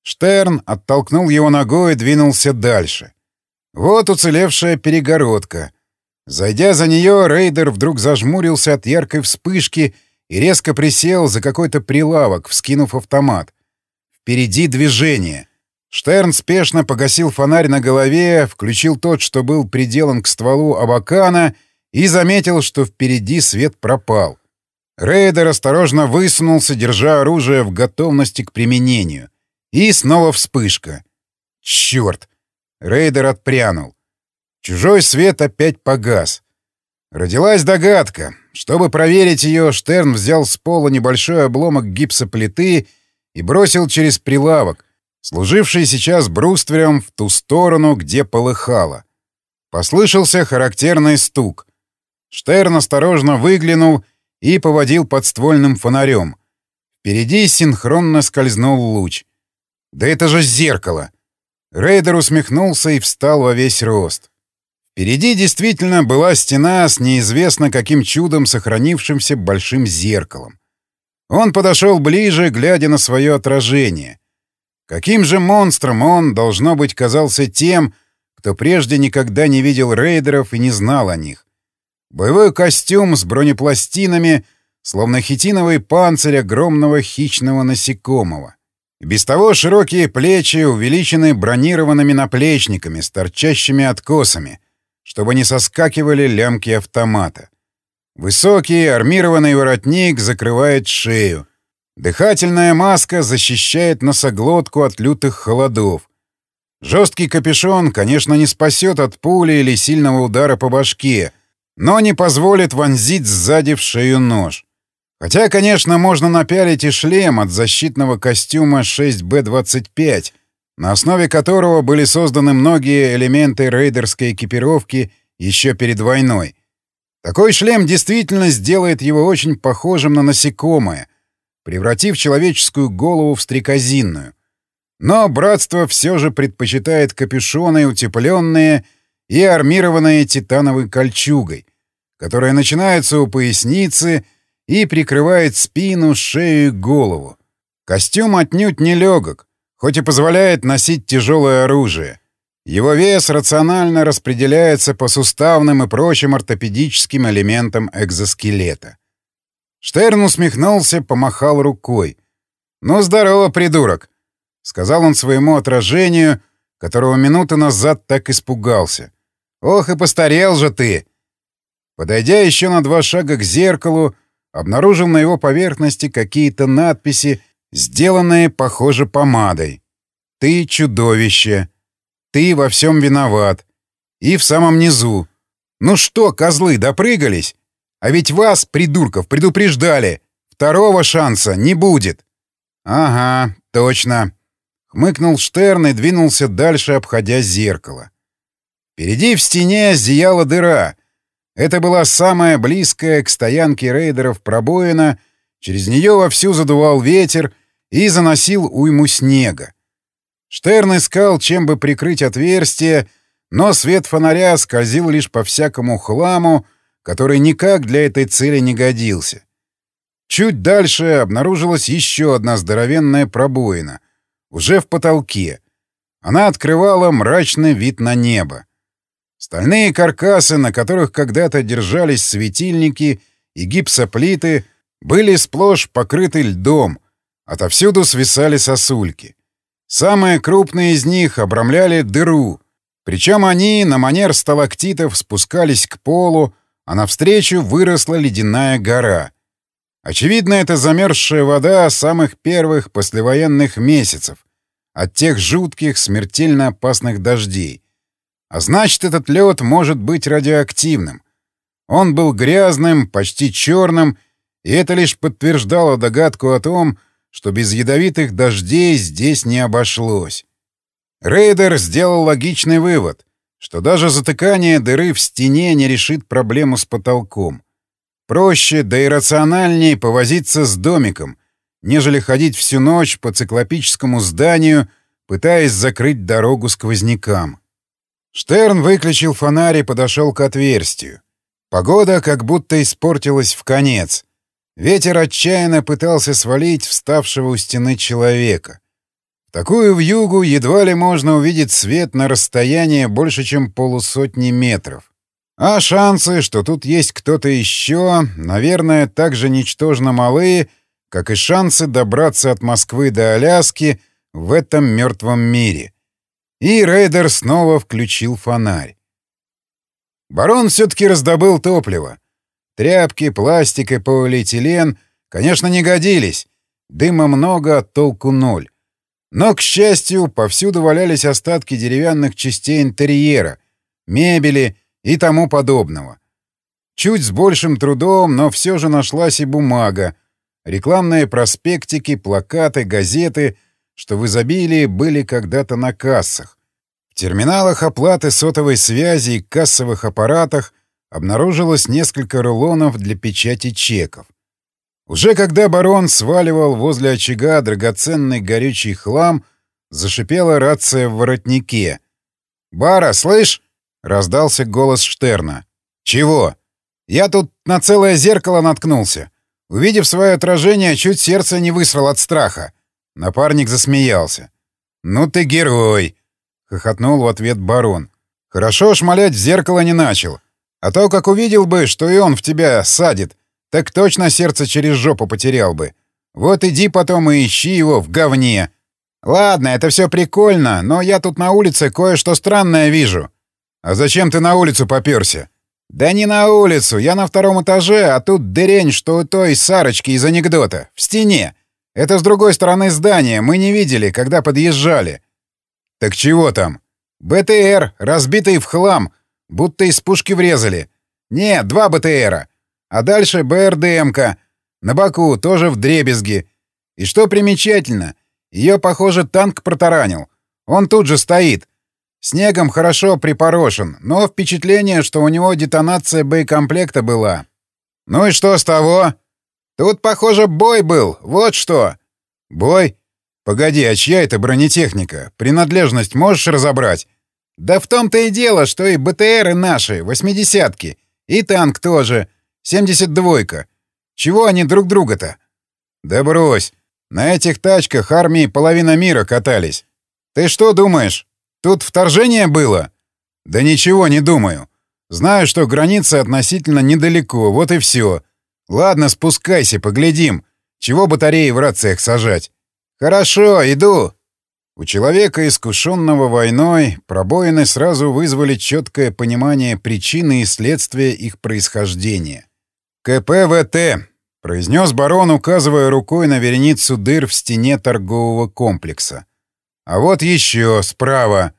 Штерн оттолкнул его ногой и двинулся дальше. Вот уцелевшая перегородка. Зайдя за нее, рейдер вдруг зажмурился от яркой вспышки и резко присел за какой-то прилавок, вскинув автомат. Впереди движение. Штерн спешно погасил фонарь на голове, включил тот, что был приделан к стволу Абакана, и заметил, что впереди свет пропал. Рейдер осторожно высунулся, держа оружие в готовности к применению. И снова вспышка. Черт! Рейдер отпрянул. Чужой свет опять погас. Родилась догадка. Чтобы проверить ее, Штерн взял с пола небольшой обломок гипсоплиты и бросил через прилавок, служивший сейчас бруствером в ту сторону, где полыхало. Послышался характерный стук. Штерн осторожно выглянул и поводил подствольным фонарем. Впереди синхронно скользнул луч — да это же зеркало! Рейдер усмехнулся и встал во весь рост. Впереди действительно была стена с неизвестно каким чудом сохранившимся большим зеркалом. Он подошел ближе, глядя на свое отражение. Каким же монстром он, должно быть, казался тем, кто прежде никогда не видел рейдеров и не знал о них. Боевой костюм с бронепластинами, словно хитиновый панцирь огромного хищного насекомого. Без того широкие плечи увеличены бронированными наплечниками с торчащими откосами, чтобы не соскакивали лямки автомата. Высокий армированный воротник закрывает шею. Дыхательная маска защищает носоглотку от лютых холодов. Жесткий капюшон, конечно, не спасет от пули или сильного удара по башке, но не позволит вонзить сзади в шею нож. Хотя, конечно, можно напялить и шлем от защитного костюма 6Б-25, на основе которого были созданы многие элементы рейдерской экипировки еще перед войной. Такой шлем действительно сделает его очень похожим на насекомое, превратив человеческую голову в стрекозинную. Но братство все же предпочитает капюшоны, утепленные и армированные титановой кольчугой, которая начинается у поясницы и прикрывает спину, шею и голову. Костюм отнюдь не легок, хоть и позволяет носить тяжелое оружие. Его вес рационально распределяется по суставным и прочим ортопедическим элементам экзоскелета. Штерн усмехнулся, помахал рукой. «Ну, здорово, придурок!» — сказал он своему отражению, которого минуты назад так испугался. «Ох, и постарел же ты!» Подойдя еще на два шага к зеркалу, обнаружил на его поверхности какие-то надписи, сделанные, похоже, помадой. «Ты чудовище!» «Ты во всем виноват!» И в самом низу. «Ну что, козлы, допрыгались? А ведь вас, придурков, предупреждали! Второго шанса не будет!» «Ага, точно!» Хмыкнул Штерн и двинулся дальше, обходя зеркало. Впереди в стене зияла дыра — это была самая близкая к стоянке рейдеров пробоина, через нее вовсю задувал ветер и заносил уйму снега. Штерн искал, чем бы прикрыть отверстие, но свет фонаря скользил лишь по всякому хламу, который никак для этой цели не годился. Чуть дальше обнаружилась еще одна здоровенная пробоина, уже в потолке. Она открывала мрачный вид на небо. Стальные каркасы, на которых когда-то держались светильники и гипсоплиты, были сплошь покрыты льдом, отовсюду свисали сосульки. Самые крупные из них обрамляли дыру, причем они на манер сталактитов спускались к полу, а навстречу выросла ледяная гора. Очевидно, это замерзшая вода самых первых послевоенных месяцев, от тех жутких, смертельно опасных дождей. А значит, этот лед может быть радиоактивным. Он был грязным, почти черным, и это лишь подтверждало догадку о том, что без ядовитых дождей здесь не обошлось. Рейдер сделал логичный вывод, что даже затыкание дыры в стене не решит проблему с потолком. Проще, да и рациональнее повозиться с домиком, нежели ходить всю ночь по циклопическому зданию, пытаясь закрыть дорогу сквознякам. Штерн выключил фонарь и подошел к отверстию. Погода как будто испортилась в конец. Ветер отчаянно пытался свалить вставшего у стены человека. В такую вьюгу едва ли можно увидеть свет на расстояние больше, чем полусотни метров. А шансы, что тут есть кто-то еще, наверное, так же ничтожно малы, как и шансы добраться от Москвы до Аляски в этом мертвом мире. И рейдер снова включил фонарь. Барон все-таки раздобыл топливо. Тряпки, пластик и полиэтилен, конечно, не годились. Дыма много, а толку ноль. Но, к счастью, повсюду валялись остатки деревянных частей интерьера, мебели и тому подобного. Чуть с большим трудом, но все же нашлась и бумага, рекламные проспектики, плакаты, газеты — что в изобилии были когда-то на кассах. В терминалах оплаты сотовой связи и кассовых аппаратах обнаружилось несколько рулонов для печати чеков. Уже когда барон сваливал возле очага драгоценный горючий хлам, зашипела рация в воротнике. «Бара, слышь?» — раздался голос Штерна. «Чего?» «Я тут на целое зеркало наткнулся. Увидев свое отражение, чуть сердце не высрал от страха. Напарник засмеялся. «Ну ты герой!» — хохотнул в ответ барон. «Хорошо шмалять в зеркало не начал. А то, как увидел бы, что и он в тебя садит, так точно сердце через жопу потерял бы. Вот иди потом и ищи его в говне. Ладно, это все прикольно, но я тут на улице кое-что странное вижу. А зачем ты на улицу попёрся? Да не на улицу, я на втором этаже, а тут дырень, что у той Сарочки из анекдота, в стене. Это с другой стороны здания, мы не видели, когда подъезжали. Так чего там? БТР, разбитый в хлам, будто из пушки врезали. Нет, два БТРа. А дальше БРДМка. На боку тоже в дребезги. И что примечательно, ее, похоже, танк протаранил. Он тут же стоит. Снегом хорошо припорошен, но впечатление, что у него детонация боекомплекта была. Ну и что с того? Тут, похоже, бой был, вот что. Бой? Погоди, а чья это бронетехника? Принадлежность можешь разобрать? Да в том-то и дело, что и БТРы наши, восьмидесятки, и танк тоже, семьдесят двойка. Чего они друг друга-то? Да брось. На этих тачках армии половина мира катались. Ты что думаешь? Тут вторжение было? Да ничего не думаю. Знаю, что граница относительно недалеко, вот и все. Ладно, спускайся, поглядим. Чего батареи в рациях сажать? Хорошо, иду. У человека, искушенного войной, пробоины сразу вызвали четкое понимание причины и следствия их происхождения. КПВТ, произнес барон, указывая рукой на вереницу дыр в стене торгового комплекса. А вот еще, справа.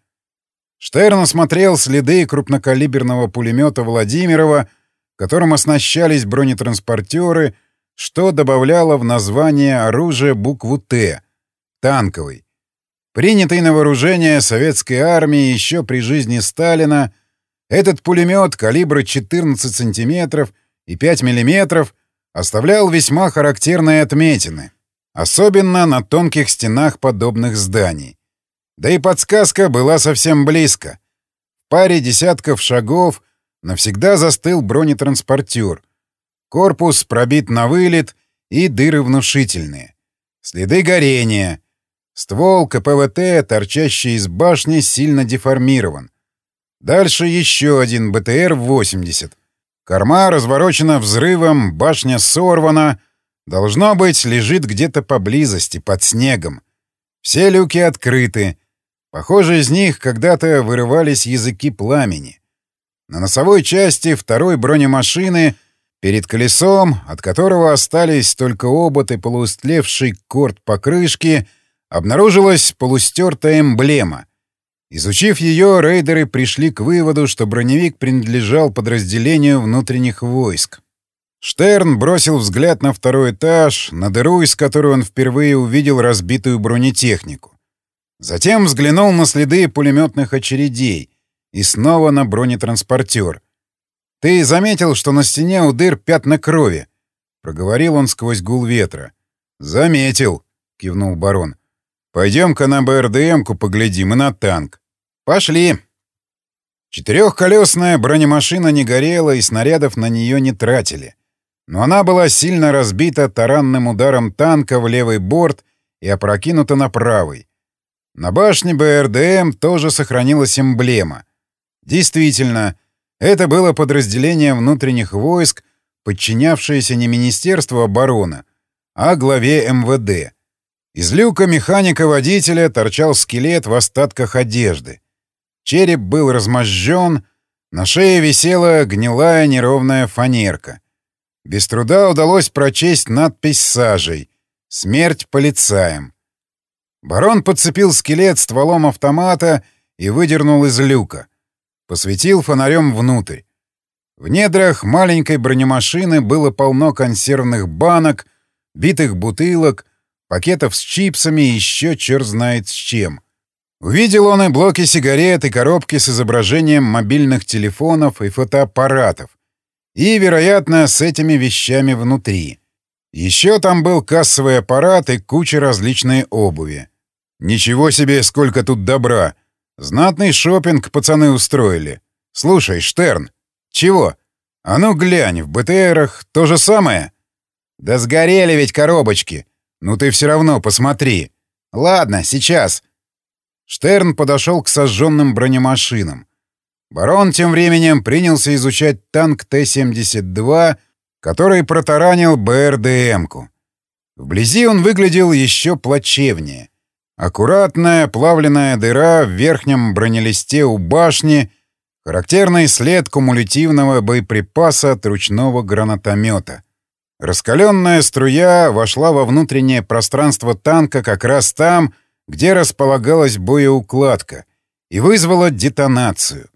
Штерн осмотрел следы крупнокалиберного пулемета Владимирова, которым оснащались бронетранспортеры, что добавляло в название оружия букву «Т» — танковый. Принятый на вооружение советской армии еще при жизни Сталина, этот пулемет калибра 14 сантиметров и 5 миллиметров оставлял весьма характерные отметины, особенно на тонких стенах подобных зданий. Да и подсказка была совсем близко. В паре десятков шагов навсегда застыл бронетранспортер. Корпус пробит на вылет и дыры внушительные. Следы горения. Ствол КПВТ, торчащий из башни, сильно деформирован. Дальше еще один БТР-80. Корма разворочена взрывом, башня сорвана. Должно быть, лежит где-то поблизости, под снегом. Все люки открыты. Похоже, из них когда-то вырывались языки пламени. На носовой части второй бронемашины, перед колесом, от которого остались только обод и полуустлевший корт покрышки, обнаружилась полустертая эмблема. Изучив ее, рейдеры пришли к выводу, что броневик принадлежал подразделению внутренних войск. Штерн бросил взгляд на второй этаж, на дыру, из которой он впервые увидел разбитую бронетехнику. Затем взглянул на следы пулеметных очередей и снова на бронетранспортер. «Ты заметил, что на стене у дыр пятна крови?» — проговорил он сквозь гул ветра. «Заметил», — кивнул барон. «Пойдем-ка на БРДМ-ку поглядим и на танк». «Пошли». Четырехколесная бронемашина не горела и снарядов на нее не тратили. Но она была сильно разбита таранным ударом танка в левый борт и опрокинута на правый. На башне БРДМ тоже сохранилась эмблема. Действительно, это было подразделение внутренних войск, подчинявшееся не Министерству обороны, а главе МВД. Из люка механика-водителя торчал скелет в остатках одежды. Череп был размозжен, на шее висела гнилая неровная фанерка. Без труда удалось прочесть надпись сажей «Смерть полицаем». Барон подцепил скелет стволом автомата и выдернул из люка. Посветил фонарем внутрь. В недрах маленькой бронемашины было полно консервных банок, битых бутылок, пакетов с чипсами и еще черт знает с чем. Увидел он и блоки сигарет, и коробки с изображением мобильных телефонов и фотоаппаратов. И, вероятно, с этими вещами внутри. Еще там был кассовый аппарат и куча различной обуви. Ничего себе, сколько тут добра. Знатный шопинг пацаны устроили. Слушай, Штерн. Чего? А ну глянь, в БТРах то же самое? Да сгорели ведь коробочки. Ну ты все равно посмотри. Ладно, сейчас. Штерн подошел к сожженным бронемашинам. Барон тем временем принялся изучать танк Т-72, который протаранил БРДМ-ку. Вблизи он выглядел еще плачевнее. Аккуратная плавленная дыра в верхнем бронелисте у башни, характерный след кумулятивного боеприпаса от ручного гранатомета. Раскаленная струя вошла во внутреннее пространство танка как раз там, где располагалась боеукладка, и вызвала детонацию.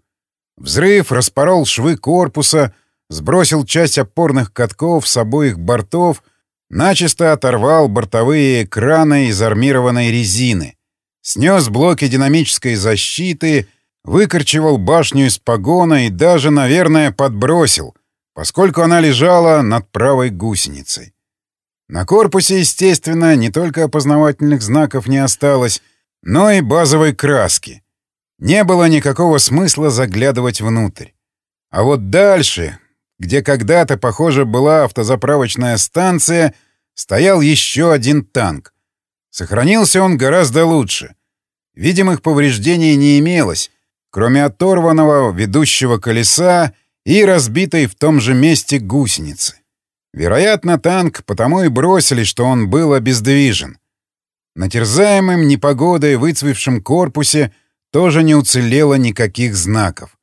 Взрыв распорол швы корпуса, сбросил часть опорных катков с обоих бортов, Начисто оторвал бортовые экраны из армированной резины, снес блоки динамической защиты, выкорчевал башню из погона и даже, наверное, подбросил, поскольку она лежала над правой гусеницей. На корпусе, естественно, не только опознавательных знаков не осталось, но и базовой краски. Не было никакого смысла заглядывать внутрь. А вот дальше, где когда-то, похоже, была автозаправочная станция, стоял еще один танк. Сохранился он гораздо лучше. Видимых повреждений не имелось, кроме оторванного ведущего колеса и разбитой в том же месте гусеницы. Вероятно, танк потому и бросили, что он был обездвижен. На терзаемом непогодой выцвевшем корпусе тоже не уцелело никаких знаков.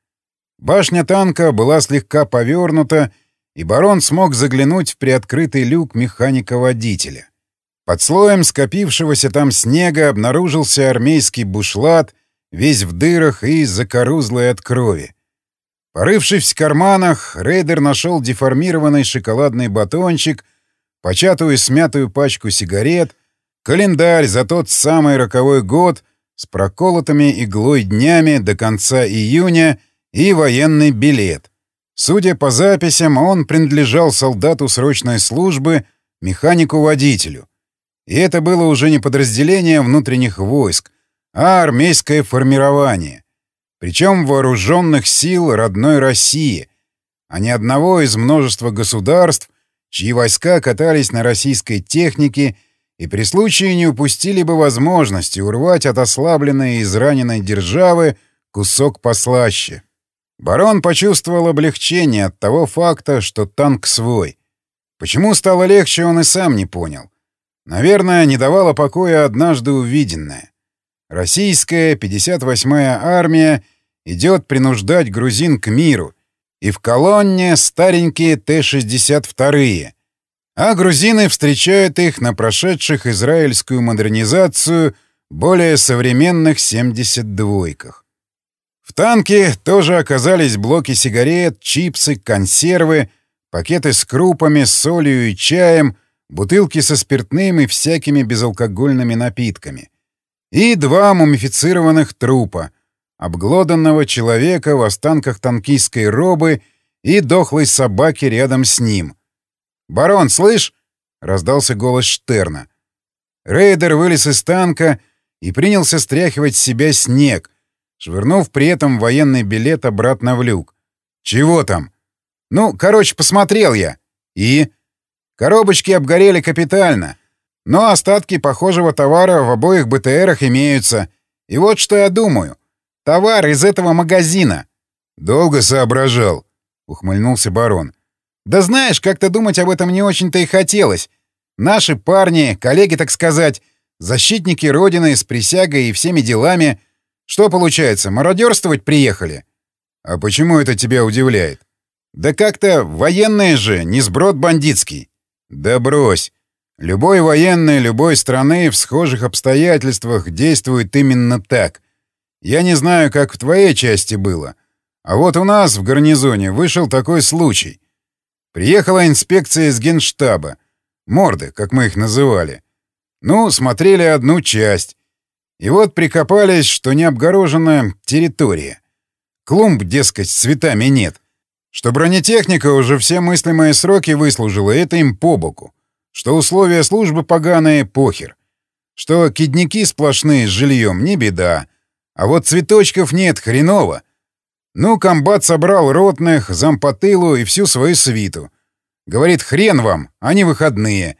Башня танка была слегка повернута, и барон смог заглянуть в приоткрытый люк механика-водителя. Под слоем скопившегося там снега обнаружился армейский бушлат, весь в дырах и закорузлый от крови. Порывшись в карманах, рейдер нашел деформированный шоколадный батончик, початую смятую пачку сигарет, календарь за тот самый роковой год с проколотыми иглой днями до конца июня и военный билет. Судя по записям, он принадлежал солдату срочной службы, механику-водителю. И это было уже не подразделение внутренних войск, а армейское формирование причем вооруженных сил родной России, а не одного из множества государств, чьи войска катались на российской технике и при случае не упустили бы возможности урвать от ослабленной и израненной державы кусок послаще. Барон почувствовал облегчение от того факта, что танк свой. Почему стало легче, он и сам не понял. Наверное, не давало покоя однажды увиденное. Российская 58-я армия идет принуждать грузин к миру, и в колонне старенькие Т-62, а грузины встречают их на прошедших израильскую модернизацию более современных 72-ках. В танке тоже оказались блоки сигарет, чипсы, консервы, пакеты с крупами, солью и чаем, бутылки со спиртным и всякими безалкогольными напитками — и два мумифицированных трупа, обглоданного человека в останках танкистской робы и дохлой собаки рядом с ним. «Барон, слышь?» — раздался голос Штерна. Рейдер вылез из танка и принялся стряхивать с себя снег, швырнув при этом военный билет обратно в люк. «Чего там?» «Ну, короче, посмотрел я. И?» «Коробочки обгорели капитально. Но остатки похожего товара в обоих БТРах имеются. И вот что я думаю. Товар из этого магазина. Долго соображал, ухмыльнулся барон. Да знаешь, как-то думать об этом не очень-то и хотелось. Наши парни, коллеги, так сказать, защитники Родины с присягой и всеми делами. Что получается, мародерствовать приехали? А почему это тебя удивляет? Да как-то военные же, не сброд бандитский. Да брось. Любой военный любой страны в схожих обстоятельствах действует именно так. Я не знаю, как в твоей части было, а вот у нас в гарнизоне вышел такой случай. Приехала инспекция из генштаба. Морды, как мы их называли. Ну, смотрели одну часть. И вот прикопались, что не обгорожена территория. Клумб, дескать, с цветами нет. Что бронетехника уже все мыслимые сроки выслужила, это им по боку. Что условия службы поганые — похер. Что кидники сплошные с жильем — не беда. А вот цветочков нет, хреново. Ну, комбат собрал ротных, зампотылу и всю свою свиту. Говорит, хрен вам, не выходные.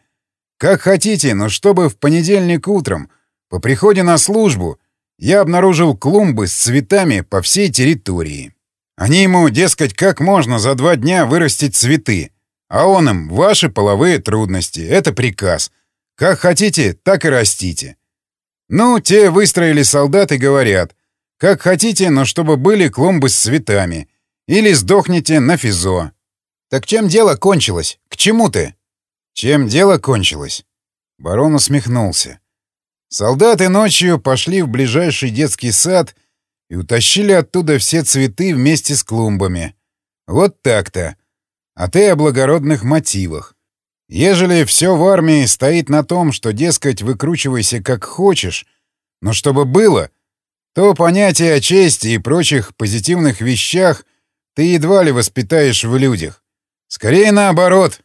Как хотите, но чтобы в понедельник утром, по приходе на службу, я обнаружил клумбы с цветами по всей территории. Они ему, дескать, как можно за два дня вырастить цветы. А он им «Ваши половые трудности. Это приказ. Как хотите, так и растите». Ну, те выстроили солдат и говорят «Как хотите, но чтобы были клумбы с цветами. Или сдохните на физо». «Так чем дело кончилось? К чему ты?» «Чем дело кончилось?» Барон усмехнулся. Солдаты ночью пошли в ближайший детский сад и утащили оттуда все цветы вместе с клумбами. Вот так-то. А ты о благородных мотивах. Ежели все в армии стоит на том, что, дескать, выкручивайся как хочешь, но чтобы было, то понятие о чести и прочих позитивных вещах ты едва ли воспитаешь в людях. Скорее наоборот.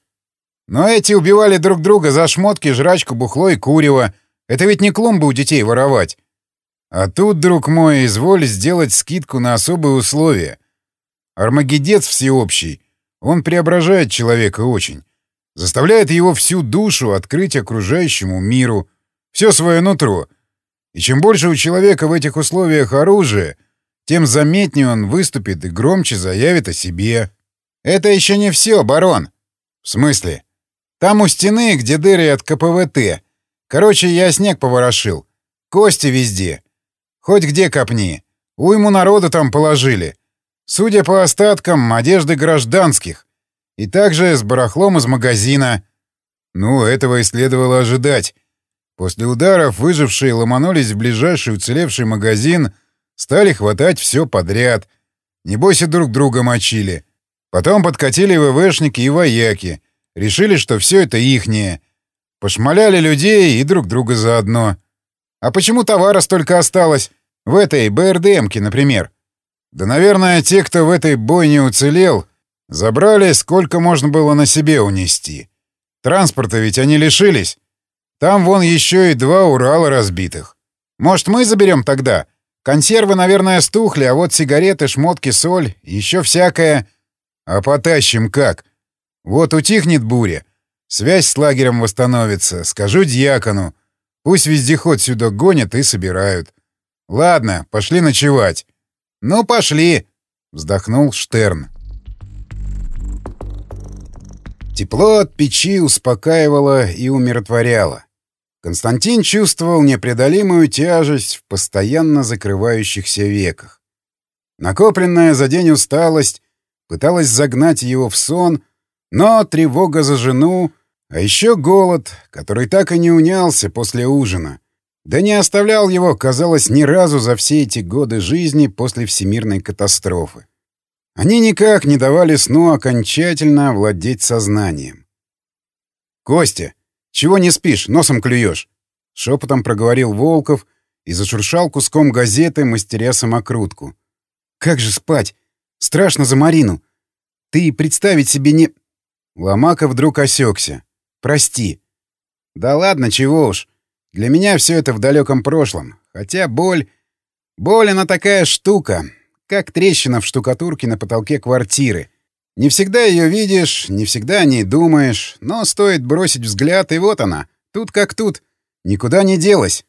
Но эти убивали друг друга за шмотки, жрачку, бухло и курево. Это ведь не клумбы у детей воровать. А тут, друг мой, изволь сделать скидку на особые условия. Армагеддец всеобщий. Он преображает человека очень. Заставляет его всю душу открыть окружающему миру. Все свое нутро. И чем больше у человека в этих условиях оружия, тем заметнее он выступит и громче заявит о себе. Это еще не все, барон. В смысле? Там у стены, где дыры от КПВТ. Короче, я снег поворошил. Кости везде. Хоть где копни. Уйму народу там положили. Судя по остаткам, одежды гражданских. И также с барахлом из магазина. Ну, этого и следовало ожидать. После ударов выжившие ломанулись в ближайший уцелевший магазин, стали хватать все подряд. Небось и друг друга мочили. Потом подкатили ВВшники и вояки. Решили, что все это ихнее. Пошмаляли людей и друг друга заодно. А почему товара столько осталось? В этой БРДМке, например. Да, наверное, те, кто в этой бойне уцелел, забрали, сколько можно было на себе унести. Транспорта ведь они лишились. Там вон еще и два Урала разбитых. Может, мы заберем тогда? Консервы, наверное, стухли, а вот сигареты, шмотки, соль, еще всякое. А потащим как? Вот утихнет буря. Связь с лагерем восстановится. Скажу дьякону. Пусть вездеход сюда гонят и собирают. Ладно, пошли ночевать. «Ну, пошли!» — вздохнул Штерн. Тепло от печи успокаивало и умиротворяло. Константин чувствовал непреодолимую тяжесть в постоянно закрывающихся веках. Накопленная за день усталость пыталась загнать его в сон, но тревога за жену, а еще голод, который так и не унялся после ужина, да не оставлял его, казалось, ни разу за все эти годы жизни после всемирной катастрофы. Они никак не давали сну окончательно овладеть сознанием. «Костя, чего не спишь, носом клюешь?» — шепотом проговорил Волков и зашуршал куском газеты, мастеря самокрутку. «Как же спать? Страшно за Марину. Ты представить себе не...» Ломака вдруг осекся. «Прости». «Да ладно, чего уж. Для меня все это в далеком прошлом. Хотя боль... Боль, она такая штука, как трещина в штукатурке на потолке квартиры. Не всегда ее видишь, не всегда о ней думаешь, но стоит бросить взгляд, и вот она, тут как тут. Никуда не делась.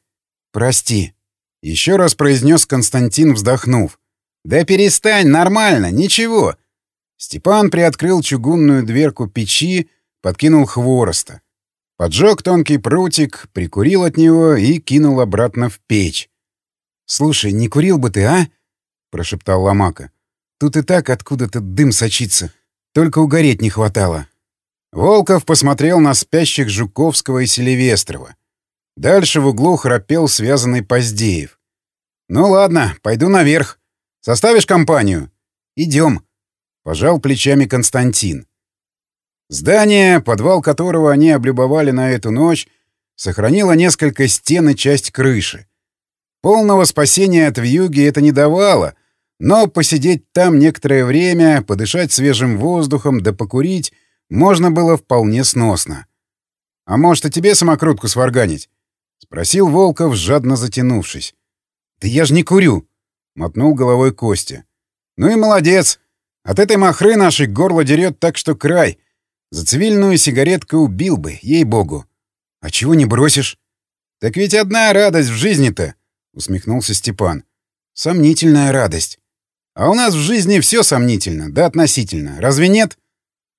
«Прости», — еще раз произнес Константин, вздохнув. «Да перестань, нормально, ничего». Степан приоткрыл чугунную дверку печи, подкинул хвороста. Поджег тонкий прутик, прикурил от него и кинул обратно в печь. «Слушай, не курил бы ты, а?» — прошептал Ломака. «Тут и так откуда-то дым сочится. Только угореть не хватало». Волков посмотрел на спящих Жуковского и Селивестрова. Дальше в углу храпел связанный Поздеев. «Ну ладно, пойду наверх. Составишь компанию?» «Идем», — пожал плечами Константин. Здание, подвал которого они облюбовали на эту ночь, сохранило несколько стен и часть крыши. Полного спасения от вьюги это не давало, но посидеть там некоторое время, подышать свежим воздухом да покурить можно было вполне сносно. «А может, и тебе самокрутку сварганить?» — спросил Волков, жадно затянувшись. «Да я ж не курю!» — мотнул головой Костя. «Ну и молодец! От этой махры нашей горло дерет так, что край!» За цивильную сигаретку убил бы, ей-богу. А чего не бросишь? Так ведь одна радость в жизни-то, усмехнулся Степан. Сомнительная радость. А у нас в жизни все сомнительно, да относительно. Разве нет?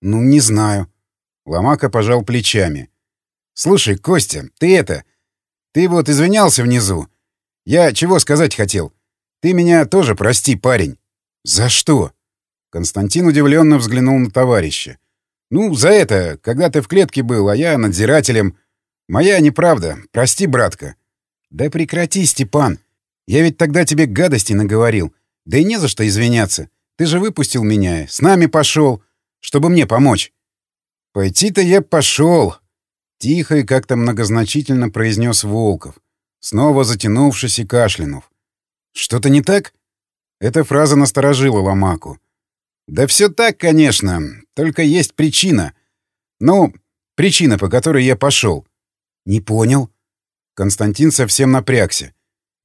Ну, не знаю. Ломака пожал плечами. Слушай, Костя, ты это... Ты вот извинялся внизу. Я чего сказать хотел? Ты меня тоже прости, парень. За что? Константин удивленно взглянул на товарища. «Ну, за это, когда ты в клетке был, а я надзирателем. Моя неправда. Прости, братка». «Да прекрати, Степан. Я ведь тогда тебе гадости наговорил. Да и не за что извиняться. Ты же выпустил меня, с нами пошел, чтобы мне помочь». «Пойти-то я пошел», — тихо и как-то многозначительно произнес Волков, снова затянувшись и кашлянув. «Что-то не так?» Эта фраза насторожила Ломаку. «Да все так, конечно, только есть причина. Ну, причина, по которой я пошел». «Не понял». Константин совсем напрягся.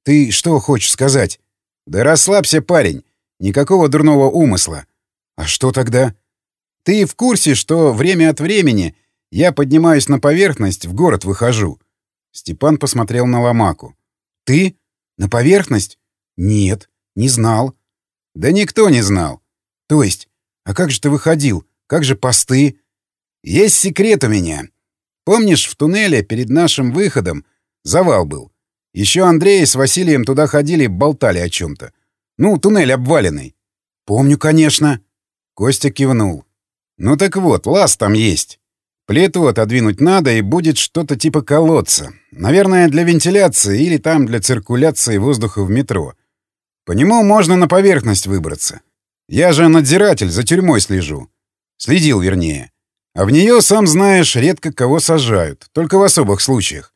«Ты что хочешь сказать?» «Да расслабься, парень. Никакого дурного умысла». «А что тогда?» «Ты в курсе, что время от времени я поднимаюсь на поверхность, в город выхожу?» Степан посмотрел на Ломаку. «Ты? На поверхность?» «Нет, не знал». «Да никто не знал». «То есть? А как же ты выходил? Как же посты?» «Есть секрет у меня. Помнишь, в туннеле перед нашим выходом завал был? Еще Андрей с Василием туда ходили, болтали о чем-то. Ну, туннель обваленный». «Помню, конечно». Костя кивнул. «Ну так вот, лаз там есть. Плиту отодвинуть надо, и будет что-то типа колодца. Наверное, для вентиляции или там для циркуляции воздуха в метро. По нему можно на поверхность выбраться. Я же надзиратель, за тюрьмой слежу. Следил, вернее. А в нее, сам знаешь, редко кого сажают, только в особых случаях.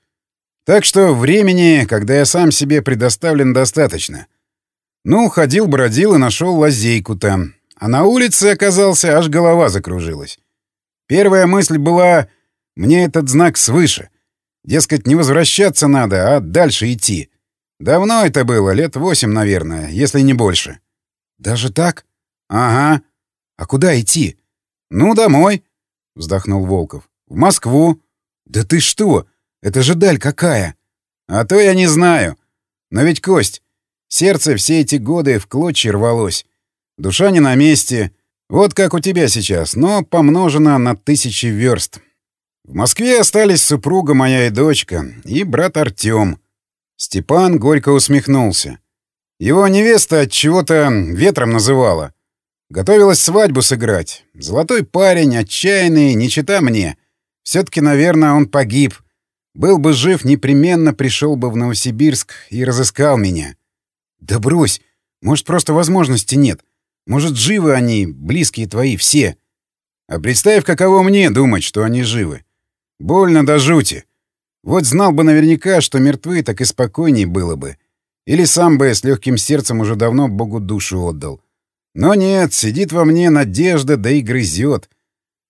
Так что времени, когда я сам себе предоставлен, достаточно. Ну, ходил-бродил и нашел лазейку там. А на улице оказался, аж голова закружилась. Первая мысль была «мне этот знак свыше». Дескать, не возвращаться надо, а дальше идти. Давно это было, лет восемь, наверное, если не больше. Даже так? Ага. А куда идти? Ну, домой, вздохнул Волков. В Москву. Да ты что? Это же даль какая? А то я не знаю. Но ведь, Кость, сердце все эти годы в клочья рвалось. Душа не на месте. Вот как у тебя сейчас, но помножено на тысячи верст. В Москве остались супруга моя и дочка, и брат Артём. Степан горько усмехнулся. Его невеста от чего-то ветром называла. Готовилась свадьбу сыграть. Золотой парень, отчаянный, не чита мне. Все-таки, наверное, он погиб. Был бы жив, непременно пришел бы в Новосибирск и разыскал меня. Да брось, может, просто возможности нет. Может, живы они, близкие твои, все. А представь, каково мне думать, что они живы. Больно до жути. Вот знал бы наверняка, что мертвы, так и спокойней было бы. Или сам бы с легким сердцем уже давно Богу душу отдал. Но нет, сидит во мне надежда, да и грызет.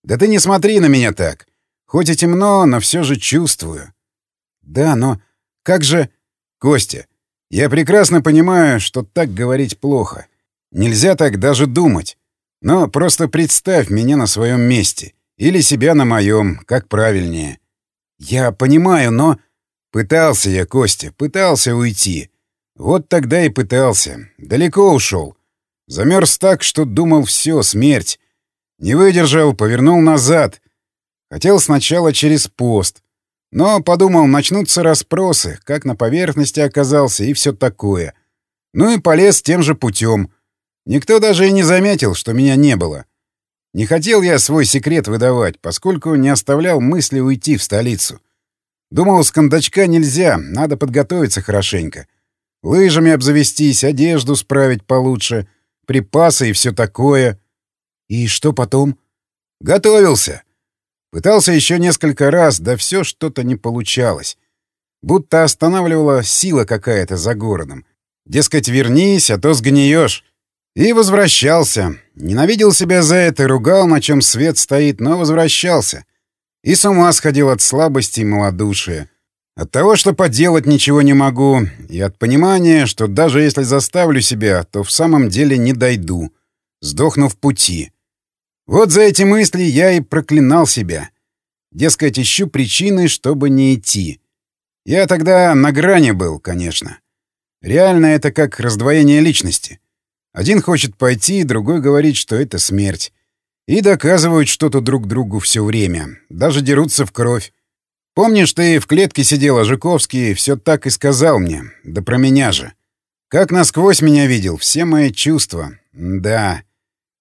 Да ты не смотри на меня так. Хоть и темно, но все же чувствую. Да, но как же... Костя, я прекрасно понимаю, что так говорить плохо. Нельзя так даже думать. Но просто представь меня на своем месте. Или себя на моем, как правильнее. «Я понимаю, но...» «Пытался я, Костя, пытался уйти. Вот тогда и пытался. Далеко ушел. Замерз так, что думал, все, смерть. Не выдержал, повернул назад. Хотел сначала через пост. Но, подумал, начнутся расспросы, как на поверхности оказался и все такое. Ну и полез тем же путем. Никто даже и не заметил, что меня не было. Не хотел я свой секрет выдавать, поскольку не оставлял мысли уйти в столицу. Думал, с кондачка нельзя, надо подготовиться хорошенько. Лыжами обзавестись, одежду справить получше, припасы и все такое. И что потом? Готовился. Пытался еще несколько раз, да все что-то не получалось. Будто останавливала сила какая-то за городом. Дескать, вернись, а то сгниешь. И возвращался. Ненавидел себя за это, ругал, на чем свет стоит, но возвращался. И с ума сходил от слабости и малодушия. От того, что поделать ничего не могу, и от понимания, что даже если заставлю себя, то в самом деле не дойду, сдохну в пути. Вот за эти мысли я и проклинал себя. Дескать, ищу причины, чтобы не идти. Я тогда на грани был, конечно. Реально это как раздвоение личности. Один хочет пойти, другой говорит, что это смерть. И доказывают что-то друг другу все время. Даже дерутся в кровь. Помнишь, ты в клетке сидел, а Жуковский все так и сказал мне. Да про меня же. Как насквозь меня видел, все мои чувства. Да,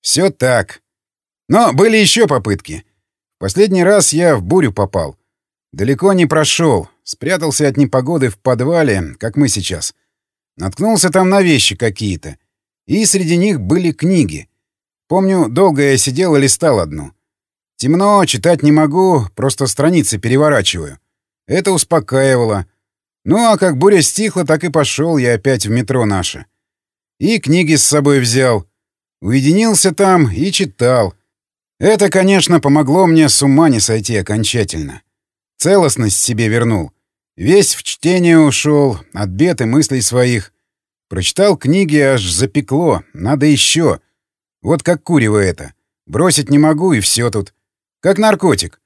все так. Но были еще попытки. Последний раз я в бурю попал. Далеко не прошел. Спрятался от непогоды в подвале, как мы сейчас. Наткнулся там на вещи какие-то. И среди них были книги. Помню, долго я сидел и листал одну. Темно, читать не могу, просто страницы переворачиваю. Это успокаивало. Ну, а как буря стихла, так и пошел я опять в метро наше. И книги с собой взял. Уединился там и читал. Это, конечно, помогло мне с ума не сойти окончательно. Целостность себе вернул. Весь в чтение ушел, от бед и мыслей своих. Прочитал книги, аж запекло. Надо еще. Вот как курево это. Бросить не могу, и все тут. Как наркотик.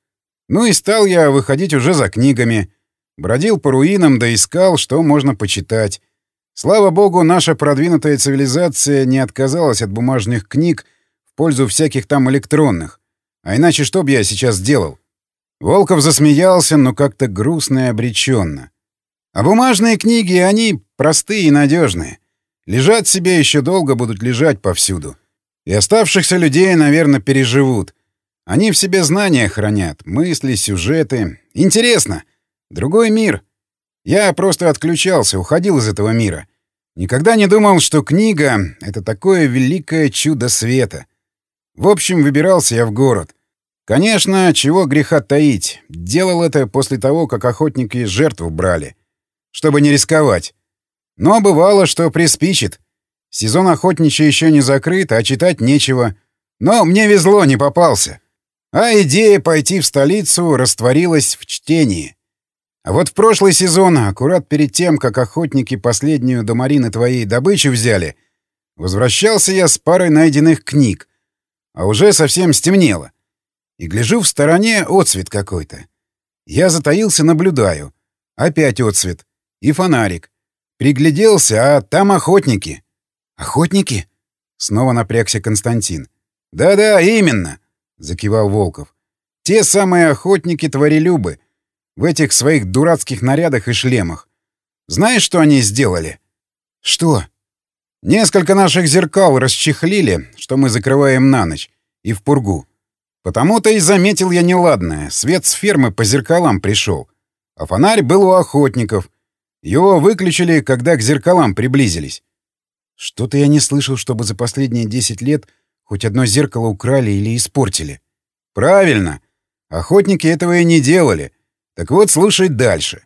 Ну и стал я выходить уже за книгами. Бродил по руинам да искал, что можно почитать. Слава богу, наша продвинутая цивилизация не отказалась от бумажных книг пользу всяких там электронных. А иначе что б я сейчас делал? Волков засмеялся, но как-то грустно и обреченно. А бумажные книги, они простые и надежные. Лежат себе еще долго будут лежать повсюду. И оставшихся людей, наверное, переживут. Они в себе знания хранят, мысли, сюжеты. Интересно. Другой мир. Я просто отключался, уходил из этого мира. Никогда не думал, что книга — это такое великое чудо света. В общем, выбирался я в город. Конечно, чего греха таить. Делал это после того, как охотники жертву брали. Чтобы не рисковать. Но бывало, что приспичит. Сезон охотничий еще не закрыт, а читать нечего. Но мне везло, не попался. А идея пойти в столицу растворилась в чтении. А вот в прошлый сезон, аккурат перед тем, как охотники последнюю до Марины твоей добычу взяли, возвращался я с парой найденных книг. А уже совсем стемнело. И гляжу в стороне отсвет какой-то. Я затаился, наблюдаю. Опять отсвет. И фонарик. Пригляделся, а там охотники. Охотники? Снова напрягся Константин. Да-да, именно. — закивал Волков. «Те самые охотники-творелюбы. В этих своих дурацких нарядах и шлемах. Знаешь, что они сделали?» «Что?» «Несколько наших зеркал расчехлили, что мы закрываем на ночь, и в пургу. Потому-то и заметил я неладное. Свет с фермы по зеркалам пришел. А фонарь был у охотников. Его выключили, когда к зеркалам приблизились. Что-то я не слышал, чтобы за последние десять лет Хоть одно зеркало украли или испортили. Правильно. Охотники этого и не делали. Так вот, слушай дальше.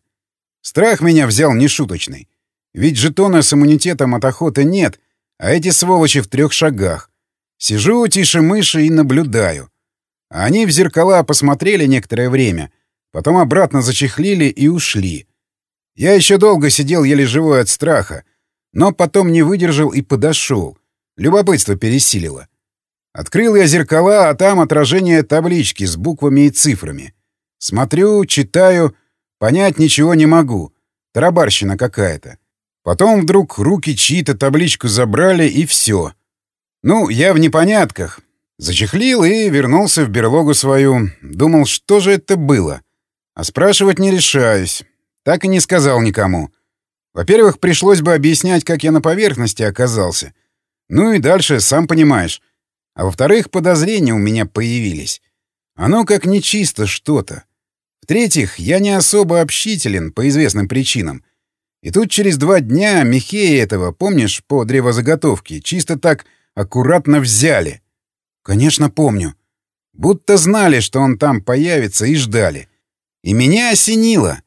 Страх меня взял нешуточный. Ведь жетона с иммунитетом от охоты нет, а эти сволочи в трех шагах. Сижу тише мыши и наблюдаю. Они в зеркала посмотрели некоторое время, потом обратно зачехлили и ушли. Я еще долго сидел еле живой от страха, но потом не выдержал и подошел. Любопытство пересилило. Открыл я зеркала, а там отражение таблички с буквами и цифрами. Смотрю, читаю, понять ничего не могу. Тарабарщина какая-то. Потом вдруг руки чьи-то табличку забрали, и все. Ну, я в непонятках. Зачехлил и вернулся в берлогу свою. Думал, что же это было. А спрашивать не решаюсь. Так и не сказал никому. Во-первых, пришлось бы объяснять, как я на поверхности оказался. Ну и дальше, сам понимаешь. А во-вторых, подозрения у меня появились. Оно как нечисто что-то. В-третьих, я не особо общителен по известным причинам. И тут через два дня Михея этого, помнишь, по древозаготовке, чисто так аккуратно взяли. Конечно, помню. Будто знали, что он там появится, и ждали. И меня осенило.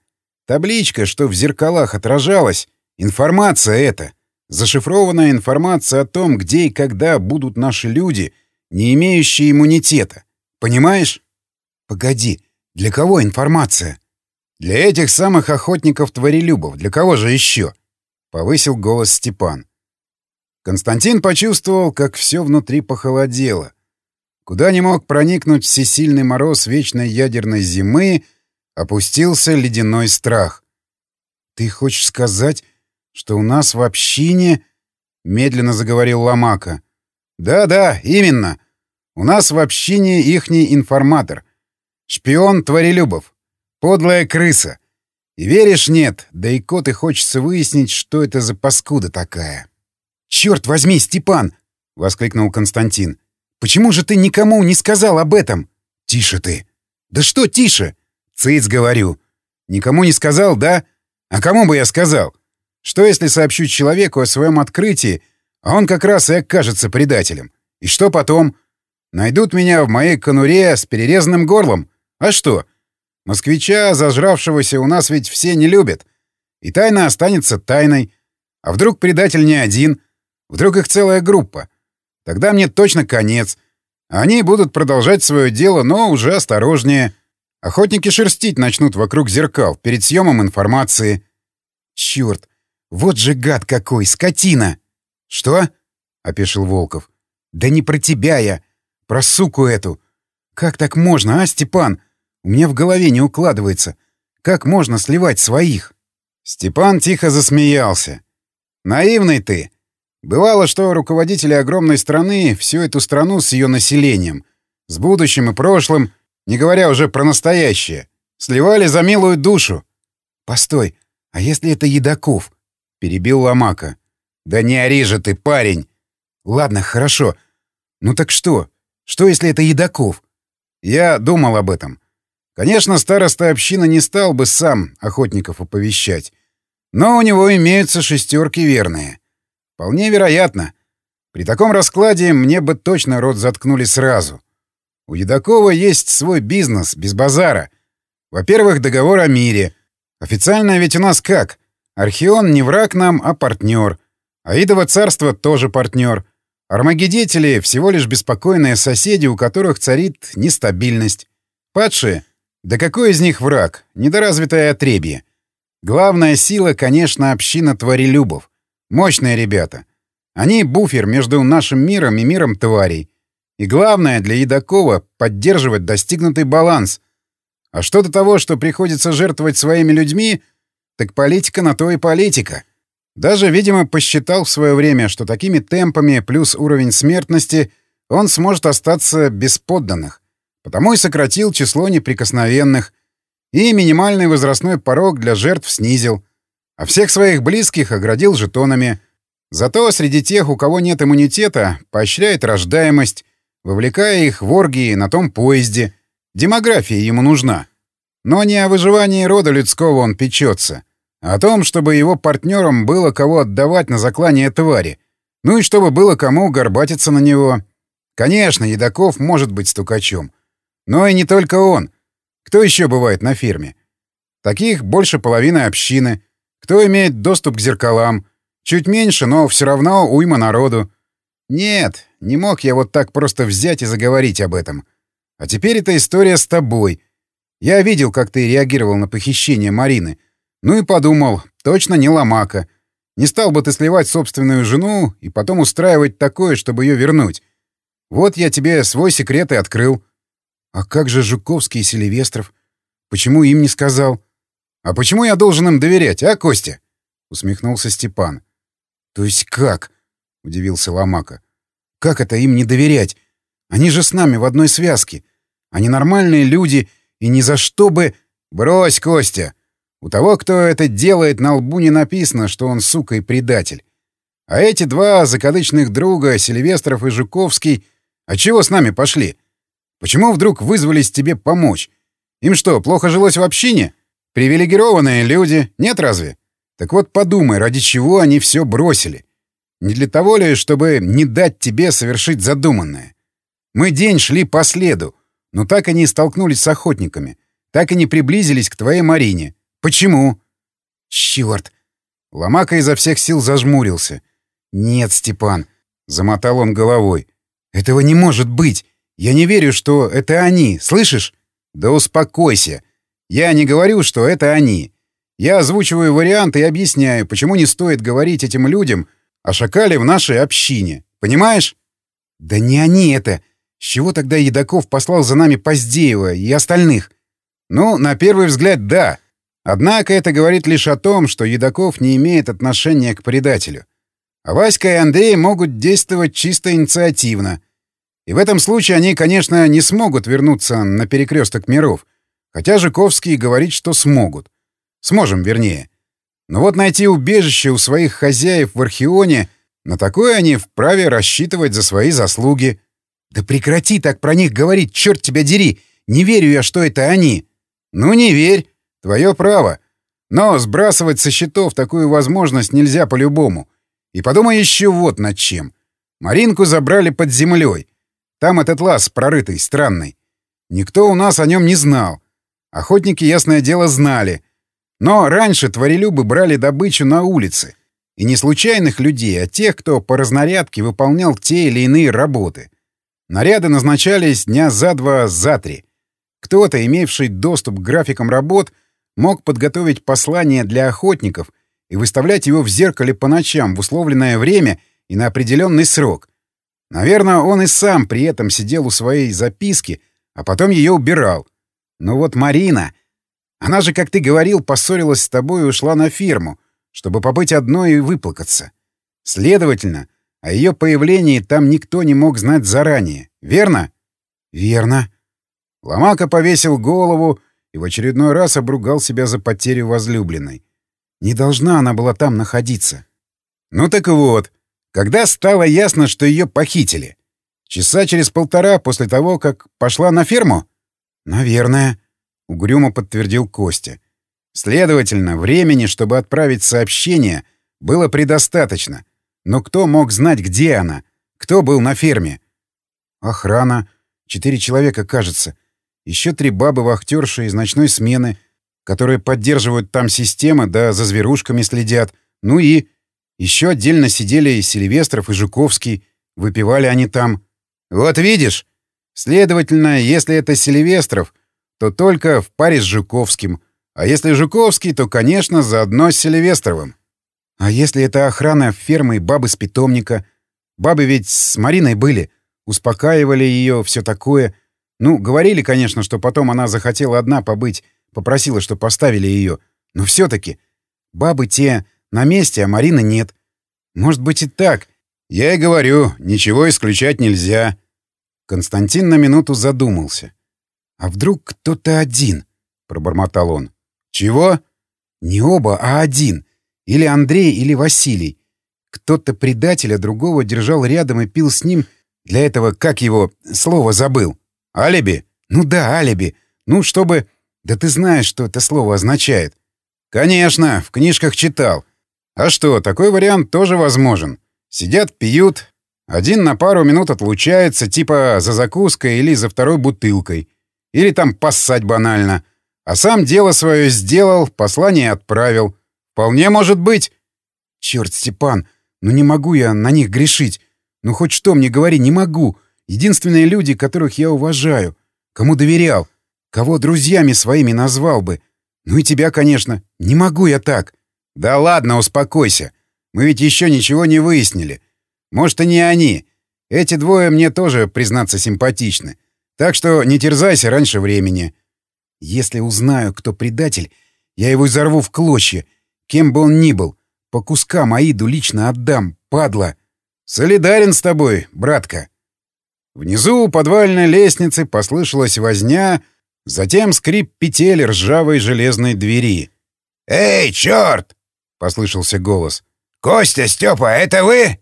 Табличка, что в зеркалах отражалась, информация эта. Зашифрованная информация о том, где и когда будут наши люди, не имеющие иммунитета. Понимаешь? Погоди, для кого информация? Для этих самых охотников-творелюбов. Для кого же еще? Повысил голос Степан. Константин почувствовал, как все внутри похолодело. Куда не мог проникнуть всесильный мороз вечной ядерной зимы, опустился ледяной страх. «Ты хочешь сказать, что у нас в общине...» — медленно заговорил Ломака. «Да-да, именно. У нас в общине ихний информатор. Шпион Творелюбов. Подлая крыса. И веришь, нет, да и кот и хочется выяснить, что это за паскуда такая». «Черт возьми, Степан!» — воскликнул Константин. «Почему же ты никому не сказал об этом?» «Тише ты!» «Да что тише?» «Цыц, говорю. Никому не сказал, да? А кому бы я сказал? Что если сообщу человеку о своем открытии, а он как раз и окажется предателем? И что потом? Найдут меня в моей конуре с перерезанным горлом. А что? Москвича, зажравшегося, у нас ведь все не любят. И тайна останется тайной. А вдруг предатель не один? Вдруг их целая группа? Тогда мне точно конец. Они будут продолжать свое дело, но уже осторожнее. Охотники шерстить начнут вокруг зеркал перед съемом информации. Черт, вот же гад какой, скотина! Что? — опешил Волков. Да не про тебя я, про суку эту. Как так можно, а, Степан? У меня в голове не укладывается. Как можно сливать своих? Степан тихо засмеялся. Наивный ты. Бывало, что руководители огромной страны, всю эту страну с ее населением, с будущим и прошлым, не говоря уже про настоящее, сливали за милую душу. «Постой, а если это Едаков?» — перебил Ломака. «Да не ори же ты, парень!» «Ладно, хорошо. Ну так что? Что, если это Едаков?» Я думал об этом. Конечно, староста общины не стал бы сам охотников оповещать. Но у него имеются шестерки верные. Вполне вероятно. При таком раскладе мне бы точно рот заткнули сразу. У Едакова есть свой бизнес, без базара. Во-первых, договор о мире. Официально ведь у нас как? Архион не враг нам, а партнер. Аидово царство тоже партнер. Армагедетели — всего лишь беспокойные соседи, у которых царит нестабильность. Падшие? Да какой из них враг? Недоразвитое отребье. Главная сила, конечно, община тварелюбов. Мощные ребята. Они — буфер между нашим миром и миром тварей. И главное для Едакова — поддерживать достигнутый баланс. А что до того, что приходится жертвовать своими людьми, так политика на то и политика. Даже, видимо, посчитал в свое время, что такими темпами плюс уровень смертности он сможет остаться без подданных. Потому и сократил число неприкосновенных. И минимальный возрастной порог для жертв снизил а всех своих близких оградил жетонами. Зато среди тех, у кого нет иммунитета, поощряет рождаемость, вовлекая их в оргии на том поезде. Демография ему нужна. Но не о выживании рода людского он печется, а о том, чтобы его партнерам было кого отдавать на заклание твари, ну и чтобы было кому горбатиться на него. Конечно, Едаков может быть стукачом. Но и не только он. Кто еще бывает на ферме? Таких больше половины общины — кто имеет доступ к зеркалам? Чуть меньше, но все равно уйма народу. Нет, не мог я вот так просто взять и заговорить об этом. А теперь эта история с тобой. Я видел, как ты реагировал на похищение Марины. Ну и подумал, точно не ломака. Не стал бы ты сливать собственную жену и потом устраивать такое, чтобы ее вернуть. Вот я тебе свой секрет и открыл. А как же Жуковский и Селивестров? Почему им не сказал? «А почему я должен им доверять, а, Костя?» — усмехнулся Степан. «То есть как?» — удивился Ломака. «Как это им не доверять? Они же с нами в одной связке. Они нормальные люди, и ни за что бы...» «Брось, Костя! У того, кто это делает, на лбу не написано, что он сука и предатель. А эти два закадычных друга, Сильвестров и Жуковский, а чего с нами пошли? Почему вдруг вызвались тебе помочь? Им что, плохо жилось в общине?» Привилегированные люди, нет разве? Так вот подумай, ради чего они все бросили. Не для того ли, чтобы не дать тебе совершить задуманное? Мы день шли по следу, но так и столкнулись с охотниками, так и не приблизились к твоей Марине. Почему? Черт! Ломака изо всех сил зажмурился. Нет, Степан, замотал он головой. Этого не может быть. Я не верю, что это они, слышишь? Да успокойся. Я не говорю, что это они. Я озвучиваю варианты и объясняю, почему не стоит говорить этим людям о шакале в нашей общине. Понимаешь? Да не они это. С чего тогда Едаков послал за нами Поздеева и остальных? Ну, на первый взгляд, да. Однако это говорит лишь о том, что Едаков не имеет отношения к предателю. А Васька и Андрей могут действовать чисто инициативно. И в этом случае они, конечно, не смогут вернуться на перекресток миров — Хотя Жиковский говорит, что смогут. Сможем, вернее. Но вот найти убежище у своих хозяев в Архионе, на такое они вправе рассчитывать за свои заслуги. Да прекрати так про них говорить, черт тебя дери! Не верю я, что это они. Ну не верь, твое право. Но сбрасывать со счетов такую возможность нельзя по-любому. И подумай еще вот над чем. Маринку забрали под землей. Там этот лаз прорытый, странный. Никто у нас о нем не знал. Охотники, ясное дело, знали. Но раньше тварелюбы брали добычу на улице. И не случайных людей, а тех, кто по разнарядке выполнял те или иные работы. Наряды назначались дня за два, за три. Кто-то, имевший доступ к графикам работ, мог подготовить послание для охотников и выставлять его в зеркале по ночам в условленное время и на определенный срок. Наверное, он и сам при этом сидел у своей записки, а потом ее убирал. Но вот Марина... Она же, как ты говорил, поссорилась с тобой и ушла на ферму, чтобы побыть одной и выплакаться. Следовательно, о ее появлении там никто не мог знать заранее. Верно?
Верно.
Ломака повесил голову и в очередной раз обругал себя за потерю возлюбленной. Не должна она была там находиться. Ну так вот, когда стало ясно, что ее похитили? Часа через полтора после того, как пошла на ферму?
Наверное, угрюмо подтвердил Костя.
Следовательно, времени, чтобы отправить сообщение, было предостаточно. Но кто мог знать, где она? Кто был на ферме?
Охрана. Четыре человека, кажется. Еще три бабы-вахтерши из ночной смены, которые поддерживают там системы, да за зверушками следят. Ну и... Еще отдельно сидели и Сильвестров, и Жуковский. Выпивали они там.
Вот видишь? Следовательно, если это Сильвестров, то только в паре с Жуковским. А если Жуковский, то, конечно, заодно с Сильвестровым.
А если это охрана фермы бабы с питомника? Бабы ведь с Мариной были. Успокаивали ее, все такое. Ну, говорили, конечно, что потом она захотела одна побыть, попросила, что поставили ее. Но все-таки бабы те на месте, а Марины нет. Может быть и так.
Я и говорю, ничего исключать нельзя.
Константин на минуту задумался. «А вдруг кто-то один?» — пробормотал он.
«Чего?»
«Не оба, а один. Или Андрей, или Василий. Кто-то предателя другого держал рядом и пил с ним. Для этого, как его, слово забыл.
Алиби?
Ну да, алиби. Ну, чтобы... Да ты знаешь, что это слово означает.
Конечно, в книжках читал. А что, такой вариант тоже возможен. Сидят, пьют. Один на пару минут отлучается, типа за закуской или за второй бутылкой. Или там поссать банально. А сам дело свое сделал, послание отправил. Вполне может быть.
Черт, Степан, ну не могу я на них грешить. Ну хоть что мне говори, не могу. Единственные люди, которых я уважаю, кому доверял, кого друзьями своими назвал бы. Ну и тебя, конечно. Не могу я так.
Да ладно, успокойся. Мы ведь еще ничего не выяснили. Может, и не они. Эти двое мне тоже, признаться, симпатичны. Так что не терзайся раньше времени.
Если узнаю, кто предатель, я его изорву в клочья, кем бы он ни был. По кускам Аиду лично отдам, падла.
Солидарен с тобой, братка. Внизу у подвальной лестницы послышалась возня, затем скрип петель ржавой железной двери. «Эй, черт!» — послышался голос. «Костя, Степа, это вы?»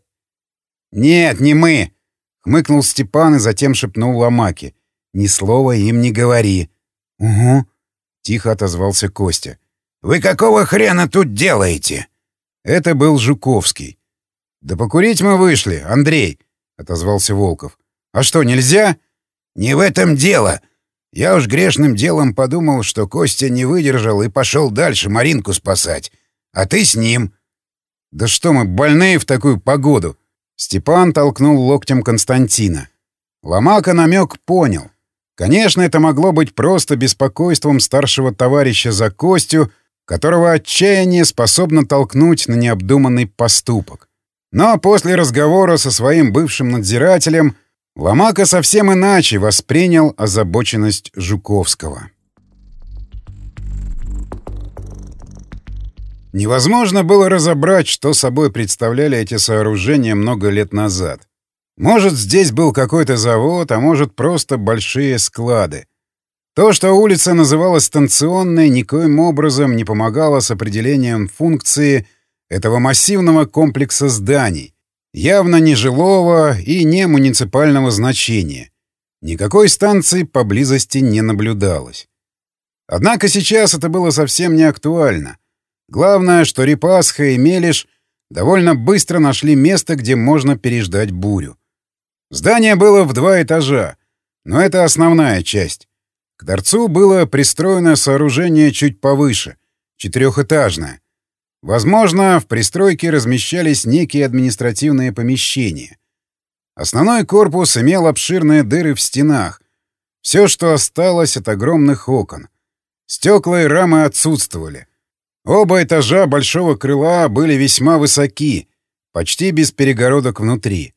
«Нет, не мы!» — хмыкнул Степан и затем шепнул Ломаке. «Ни слова им не говори».
«Угу», —
тихо отозвался Костя.
«Вы какого хрена тут делаете?»
Это был Жуковский.
«Да покурить мы вышли, Андрей», — отозвался Волков. «А что, нельзя?» «Не в этом дело. Я уж грешным делом подумал, что Костя не выдержал и пошел дальше Маринку спасать. А ты с ним».
«Да что мы, больные в такую погоду?» Степан толкнул локтем Константина. Ломака намек понял. Конечно, это могло быть просто беспокойством старшего товарища за Костю, которого отчаяние способно толкнуть на необдуманный поступок. Но после разговора со своим бывшим надзирателем Ломака совсем иначе воспринял озабоченность Жуковского. Невозможно было разобрать, что собой представляли эти сооружения много лет назад. Может, здесь был какой-то завод, а может, просто большие склады. То, что улица называлась станционной, никоим образом не помогало с определением функции этого массивного комплекса зданий, явно не жилого и не муниципального значения. Никакой станции поблизости не наблюдалось. Однако сейчас это было совсем не актуально. Главное, что Репасха и Мелиш довольно быстро нашли место, где можно переждать бурю.
Здание было в два этажа, но это основная часть. К торцу было пристроено сооружение чуть повыше, четырехэтажное. Возможно, в пристройке размещались некие административные помещения. Основной корпус имел обширные дыры в стенах. Все, что осталось от огромных окон. Стекла и рамы отсутствовали. Оба этажа большого крыла были весьма высоки, почти без перегородок внутри.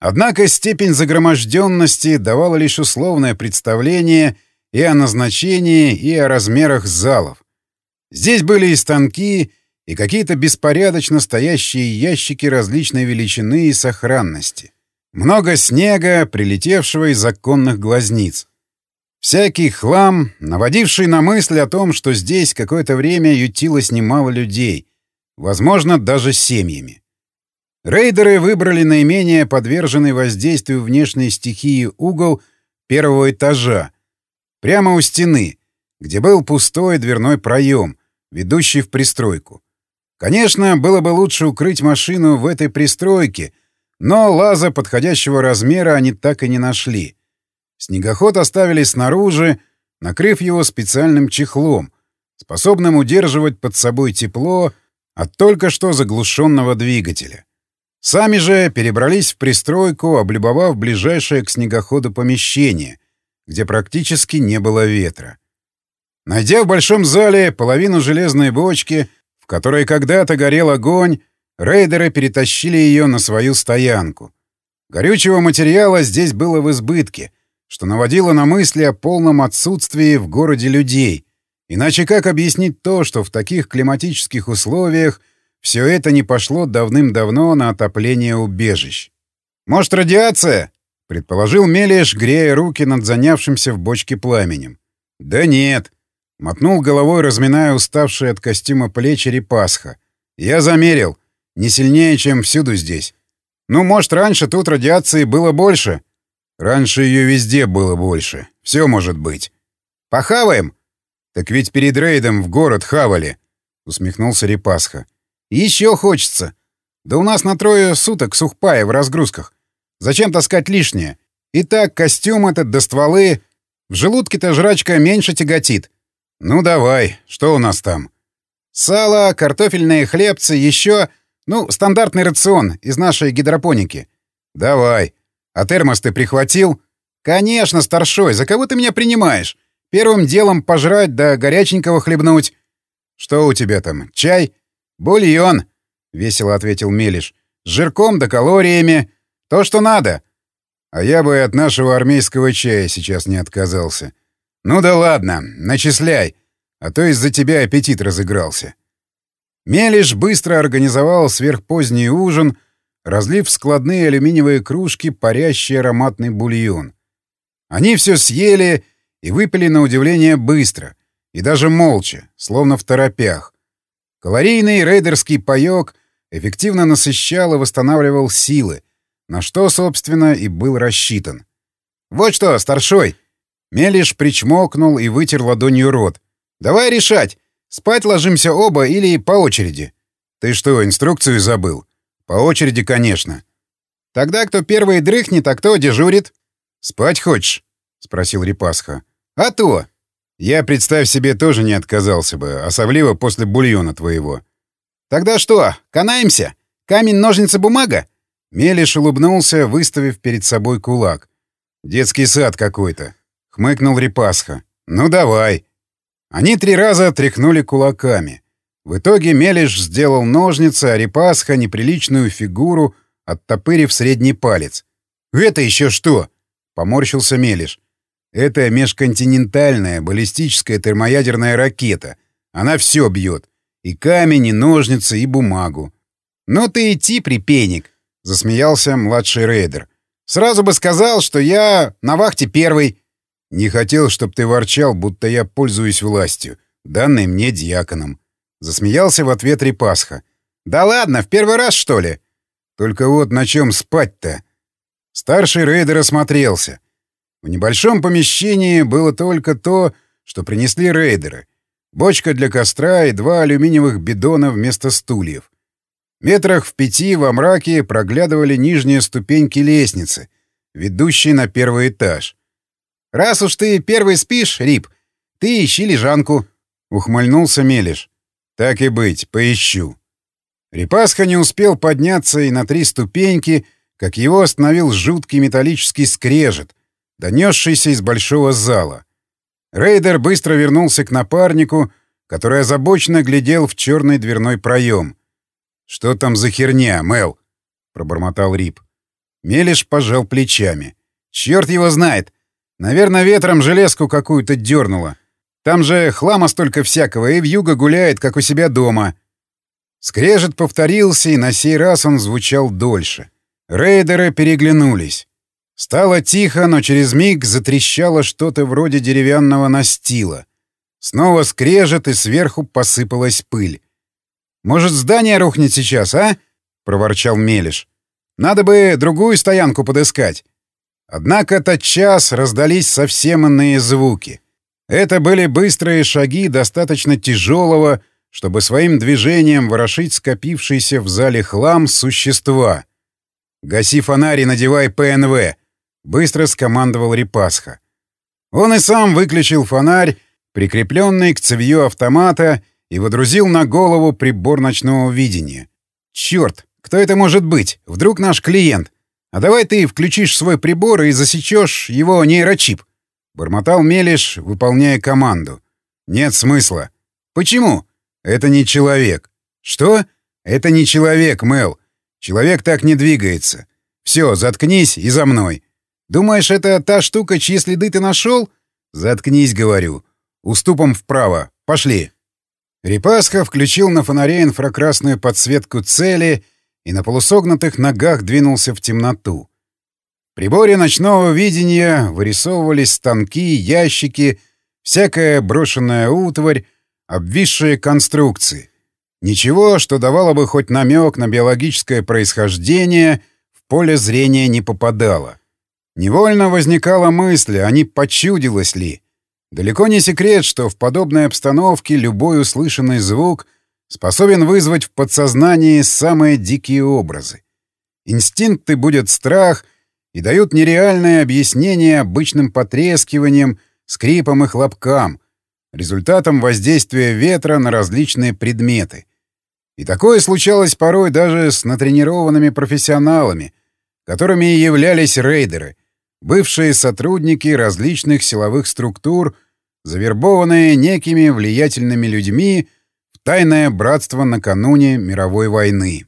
Однако степень загроможденности давала лишь условное представление и о назначении, и о размерах залов. Здесь были и станки, и какие-то беспорядочно стоящие ящики различной величины и сохранности. Много снега, прилетевшего из законных глазниц. Всякий хлам, наводивший на мысль о том, что здесь какое-то время ютилось немало людей, возможно, даже семьями. Рейдеры выбрали наименее подверженный воздействию внешней стихии угол первого этажа, прямо у стены, где был пустой дверной проем, ведущий в пристройку. Конечно, было бы лучше укрыть машину в этой пристройке, но лаза подходящего размера они так и не нашли. Снегоход оставили снаружи, накрыв его специальным чехлом, способным удерживать под собой тепло от только что заглушенного двигателя. Сами же перебрались в пристройку, облюбовав ближайшее к снегоходу помещение, где практически не было ветра. Найдя в большом зале половину железной бочки, в которой когда-то горел огонь, рейдеры перетащили ее на свою стоянку. Горючего материала здесь было в избытке, что наводило на мысли о полном отсутствии в городе людей. Иначе как объяснить то, что в таких климатических условиях все это не пошло давным-давно на отопление убежищ? «Может, радиация?» — предположил Мелеш, грея руки над занявшимся в бочке пламенем. «Да нет», — мотнул головой, разминая уставшие от костюма плечи Репасха. «Я замерил. Не сильнее, чем всюду здесь. Ну, может, раньше тут радиации было больше?» Раньше ее везде было больше. Все может быть. Похаваем? Так ведь перед рейдом в город хавали, усмехнулся Репасха. Еще хочется. Да у нас на трое суток сухпая в разгрузках. Зачем таскать лишнее? Итак, костюм этот до стволы. В желудке-то жрачка меньше тяготит. Ну давай, что у нас там? Сало, картофельные хлебцы, еще... Ну, стандартный рацион из нашей гидропоники. Давай. А термос ты прихватил? Конечно, старшой, за кого ты меня принимаешь? Первым делом пожрать да горяченького хлебнуть. Что у тебя там, чай? Бульон, — весело ответил Мелиш. С жирком да калориями. То, что надо. А я бы от нашего армейского чая сейчас не отказался. Ну да ладно, начисляй, а то из-за тебя аппетит разыгрался. Мелиш быстро организовал сверхпоздний ужин — разлив в складные алюминиевые кружки парящий ароматный бульон. Они все съели и выпили на удивление быстро, и даже молча, словно в торопях. Калорийный рейдерский паёк эффективно насыщал и восстанавливал силы, на что, собственно, и был рассчитан. «Вот что, старшой!» Мелиш причмокнул и вытер ладонью рот. «Давай решать, спать ложимся оба или по очереди». «Ты что, инструкцию забыл?» По очереди, конечно. Тогда кто первый дрыхнет, а кто дежурит? Спать хочешь? спросил Репасха. А то. Я, представь себе, тоже не отказался бы, особливо после бульона твоего. Тогда что, канаемся? Камень, ножницы, бумага? Мелиш улыбнулся, выставив перед собой кулак. «Детский сад какой-то», — хмыкнул Репасха. «Ну давай». Они три раза тряхнули кулаками. В итоге Мелиш сделал ножницы, а Репасха — неприличную фигуру, оттопырив средний палец. «Это еще что?» — поморщился Мелиш. «Это межконтинентальная баллистическая термоядерная ракета. Она все бьет. И камень, и ножницы, и бумагу». «Ну ты идти, припейник!» — засмеялся младший рейдер. «Сразу бы сказал, что я на вахте первый». «Не хотел, чтоб ты ворчал, будто я пользуюсь властью, данной мне дьяконом». Засмеялся в ответ Репасха. «Да ладно, в первый раз, что ли?» «Только вот на чем спать-то?» Старший рейдер осмотрелся. В небольшом помещении было только то, что принесли рейдеры. Бочка для костра и два алюминиевых бидона вместо стульев. Метрах в пяти во мраке проглядывали нижние ступеньки лестницы, ведущей на первый этаж. «Раз уж ты первый спишь, Рип, ты ищи лежанку», — ухмыльнулся Мелиш. «Так и быть, поищу». Репасха не успел подняться и на три ступеньки, как его остановил жуткий металлический скрежет, донесшийся из большого зала. Рейдер быстро вернулся к напарнику, который озабоченно глядел в черный дверной проем. «Что там за херня, Мел?» — пробормотал Рип. Мелиш пожал плечами. «Черт его знает! Наверное, ветром железку какую-то дернуло. Там же хлама столько всякого, и вьюга гуляет, как у себя дома». Скрежет повторился, и на сей раз он звучал дольше. Рейдеры переглянулись. Стало тихо, но через миг затрещало что-то вроде деревянного настила. Снова скрежет, и сверху посыпалась пыль. «Может, здание рухнет сейчас, а?» — проворчал Мелиш. «Надо бы другую стоянку подыскать». Однако тотчас раздались совсем иные звуки. Это были быстрые шаги достаточно тяжелого, чтобы своим движением ворошить скопившийся в зале хлам существа. «Гаси фонарь и надевай ПНВ», быстро скомандовал Репасха. Он и сам выключил фонарь, прикрепленный к цевью автомата, и водрузил на голову прибор ночного видения. «Черт, кто это может быть? Вдруг наш клиент? А давай ты включишь свой прибор и засечешь его нейрочип», — бормотал Мелиш, выполняя команду. «Нет смысла». «Почему?» «Это не человек». «Что?» «Это не человек, Мел. Человек так не двигается. Все, заткнись и за мной». Думаешь, это та штука, чьи следы ты нашел? Заткнись, говорю. Уступом вправо. Пошли. Репасха включил на фонаре инфракрасную подсветку цели и на полусогнутых ногах двинулся в темноту. Приборе ночного видения вырисовывались станки, ящики, всякая брошенная утварь, обвисшие конструкции. Ничего, что давало бы хоть намек на биологическое происхождение, в поле зрения не попадало. Невольно возникала мысль, а не почудилось ли. Далеко не секрет, что в подобной обстановке любой услышанный звук способен вызвать в подсознании самые дикие образы. Инстинкты будет страх и дают нереальное объяснение обычным потрескиванием, скрипам и хлопкам, результатом воздействия ветра на различные предметы. И такое случалось порой даже с натренированными профессионалами, которыми и являлись рейдеры — бывшие сотрудники различных силовых структур, завербованные некими влиятельными людьми в тайное братство накануне мировой войны.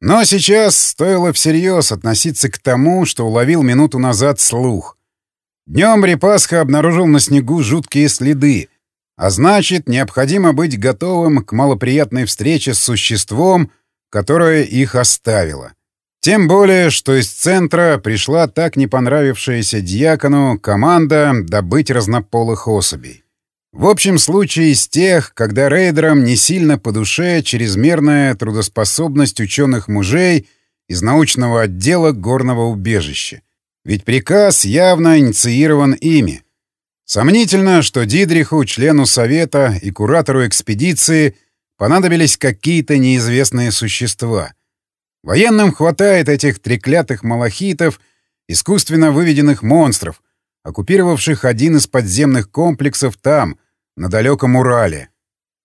Но сейчас стоило всерьез относиться к тому, что уловил минуту назад слух. Днем Репасха обнаружил на снегу жуткие следы, а значит, необходимо быть готовым к малоприятной встрече с существом, которое их оставило. Тем более, что из центра пришла так не понравившаяся дьякону команда добыть разнополых особей. В общем случае из тех, когда рейдерам не сильно по душе чрезмерная трудоспособность ученых мужей из научного отдела горного убежища. Ведь приказ явно инициирован ими. Сомнительно, что Дидриху, члену Совета и куратору экспедиции понадобились какие-то неизвестные существа — Военным хватает этих треклятых малахитов, искусственно выведенных монстров, оккупировавших один из подземных комплексов там, на далеком Урале.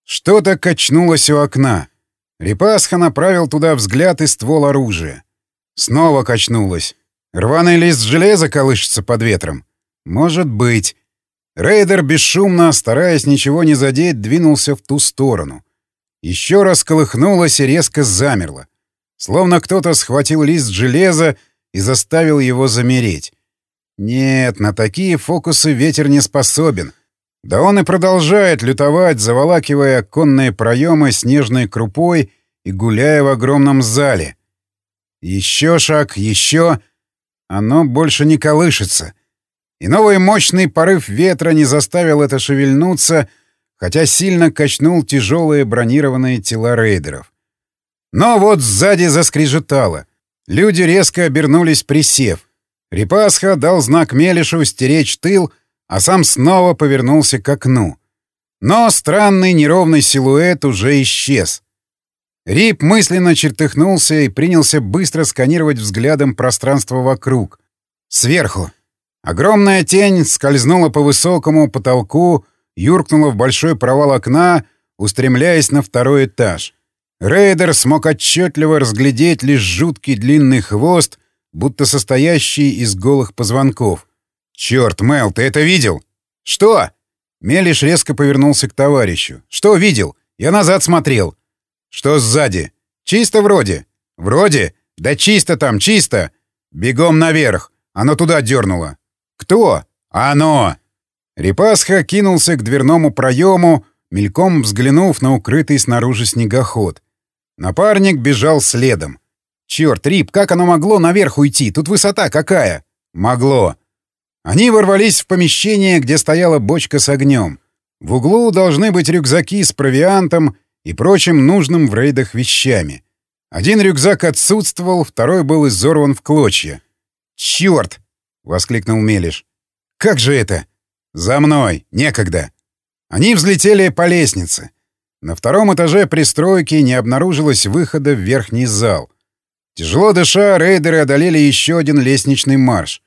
Что-то качнулось у окна. Репасха направил туда взгляд и ствол оружия. Снова качнулось. Рваный лист железа колышется под ветром. Может быть. Рейдер бесшумно, стараясь ничего не задеть, двинулся в ту сторону. Еще раз колыхнулось и резко замерло. Словно кто-то схватил лист железа и заставил его замереть. Нет, на такие фокусы ветер не способен. Да он и продолжает лютовать, заволакивая оконные проемы снежной крупой и гуляя в огромном зале. Еще шаг, еще... Оно больше не колышется. И новый мощный порыв ветра не заставил это шевельнуться, хотя сильно качнул тяжелые бронированные тела рейдеров. Но вот сзади заскрежетало. Люди резко обернулись, присев. Репасха дал знак Мелишу стеречь тыл, а сам снова повернулся к окну. Но странный неровный силуэт уже исчез. Рип мысленно чертыхнулся и принялся быстро сканировать взглядом пространство вокруг. Сверху. Огромная тень скользнула по высокому потолку, юркнула в большой провал окна, устремляясь на второй этаж. Рейдер смог отчетливо разглядеть лишь жуткий длинный хвост, будто состоящий из голых позвонков. «Чёрт, Мел, ты это видел?» «Что?» Мелиш резко повернулся к товарищу. «Что видел? Я назад смотрел». «Что сзади?» «Чисто вроде». «Вроде? Да чисто там, чисто!» «Бегом наверх! Оно туда дернуло!» «Кто?» «Оно!» Репасха кинулся к дверному проему, мельком взглянув на укрытый снаружи снегоход. Напарник бежал следом. «Чёрт, Рип, как оно могло наверх уйти? Тут высота какая?» «Могло». Они ворвались в помещение, где стояла бочка с огнем. В углу должны быть рюкзаки с провиантом и прочим нужным в рейдах вещами. Один рюкзак отсутствовал, второй был изорван в клочья. «Чёрт!» — воскликнул Мелиш. «Как же это?» «За мной! Некогда!» Они взлетели по лестнице. На втором этаже пристройки не обнаружилось выхода в верхний зал. Тяжело дыша, рейдеры одолели еще один лестничный марш.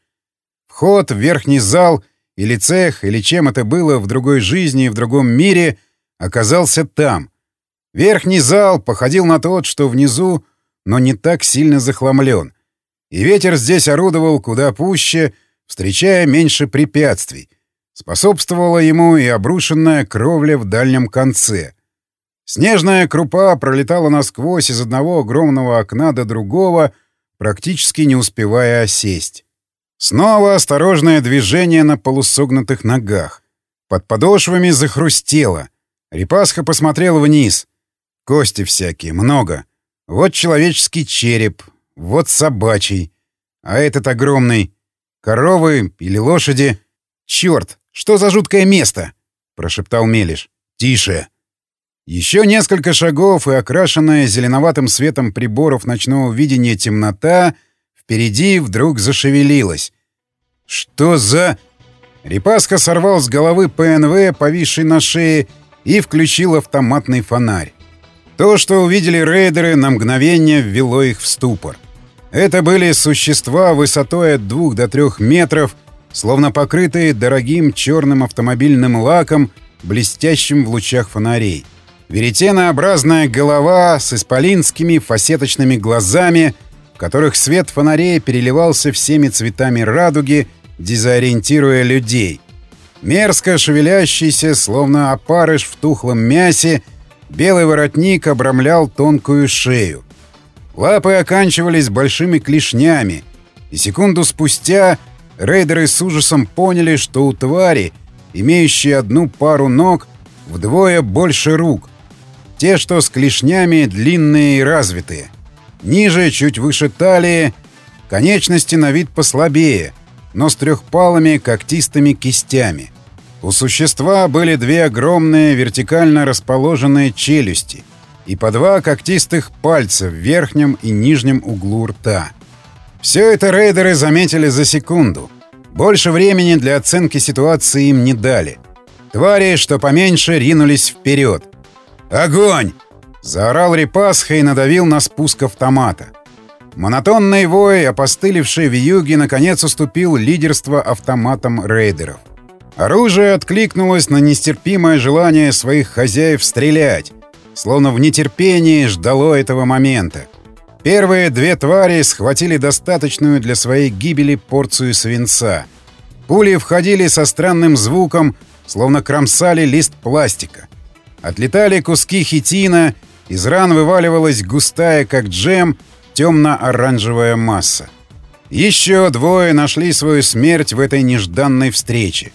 Вход в верхний зал или цех, или чем это было в другой жизни и в другом мире, оказался там. Верхний зал походил на тот, что внизу, но не так сильно захламлен. И ветер здесь орудовал куда пуще, встречая меньше препятствий. Способствовала ему и обрушенная кровля в дальнем конце — Снежная крупа пролетала насквозь из одного огромного окна до другого, практически не успевая осесть. Снова осторожное движение на полусогнутых ногах. Под подошвами захрустело. Репасха посмотрел вниз. Кости всякие, много. Вот человеческий череп, вот собачий. А этот огромный. Коровы или лошади. Черт, что за жуткое место? — прошептал Мелиш. «Тише!» Еще несколько шагов, и окрашенная зеленоватым светом приборов ночного видения темнота впереди вдруг зашевелилась. «Что за...» Репаска сорвал с головы ПНВ, повисший на шее, и включил автоматный фонарь. То, что увидели рейдеры, на мгновение ввело их в ступор. Это были существа высотой от двух до трех метров, словно покрытые дорогим черным автомобильным лаком, блестящим в лучах фонарей. Веретенообразная голова с исполинскими фасеточными глазами, в которых свет фонарей переливался всеми цветами радуги, дезориентируя людей. Мерзко шевелящийся, словно опарыш в тухлом мясе, белый воротник обрамлял тонкую шею. Лапы оканчивались большими клешнями, и секунду спустя рейдеры с ужасом поняли, что у твари, имеющей одну пару ног, вдвое больше рук — те, что с клешнями длинные и развитые. Ниже, чуть выше талии, конечности на вид послабее, но с трехпалыми когтистыми кистями. У существа были две огромные вертикально расположенные челюсти и по два когтистых пальца в верхнем и нижнем углу рта. Все это рейдеры заметили за секунду. Больше времени для оценки ситуации им не дали. Твари, что поменьше, ринулись вперед — «Огонь!» — заорал Репасха и надавил на спуск автомата. Монотонный вой, опостылевший в юге, наконец уступил лидерство автоматам рейдеров. Оружие откликнулось на нестерпимое желание своих хозяев стрелять, словно в нетерпении ждало этого момента. Первые две твари схватили достаточную для своей гибели порцию свинца. Пули входили со странным звуком, словно кромсали лист пластика. Отлетали куски хитина, из ран вываливалась густая, как джем, темно-оранжевая масса. Еще двое нашли свою смерть в этой нежданной встрече.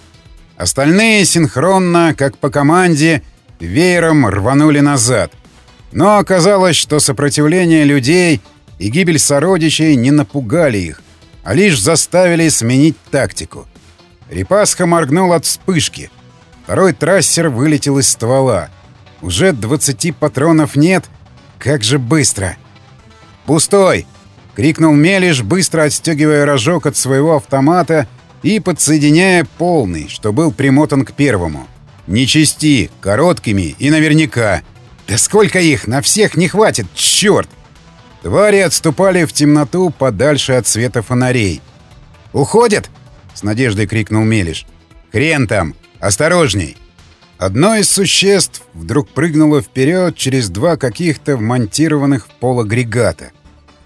Остальные синхронно, как по команде, веером рванули назад. Но оказалось, что сопротивление людей и гибель сородичей не напугали их, а лишь заставили сменить тактику. Репасха моргнул от вспышки — Второй трассер вылетел из ствола. Уже 20 патронов нет. Как же быстро! «Пустой!» — крикнул Мелиш, быстро отстегивая рожок от своего автомата и подсоединяя полный, что был примотан к первому. «Не чисти, короткими и наверняка!» «Да сколько их? На всех не хватит! Черт!» Твари отступали в темноту подальше от света фонарей. «Уходят!» — с надеждой крикнул Мелиш. «Хрен там! Осторожней!» Одно из существ вдруг прыгнуло вперед через два каких-то вмонтированных в пол агрегата.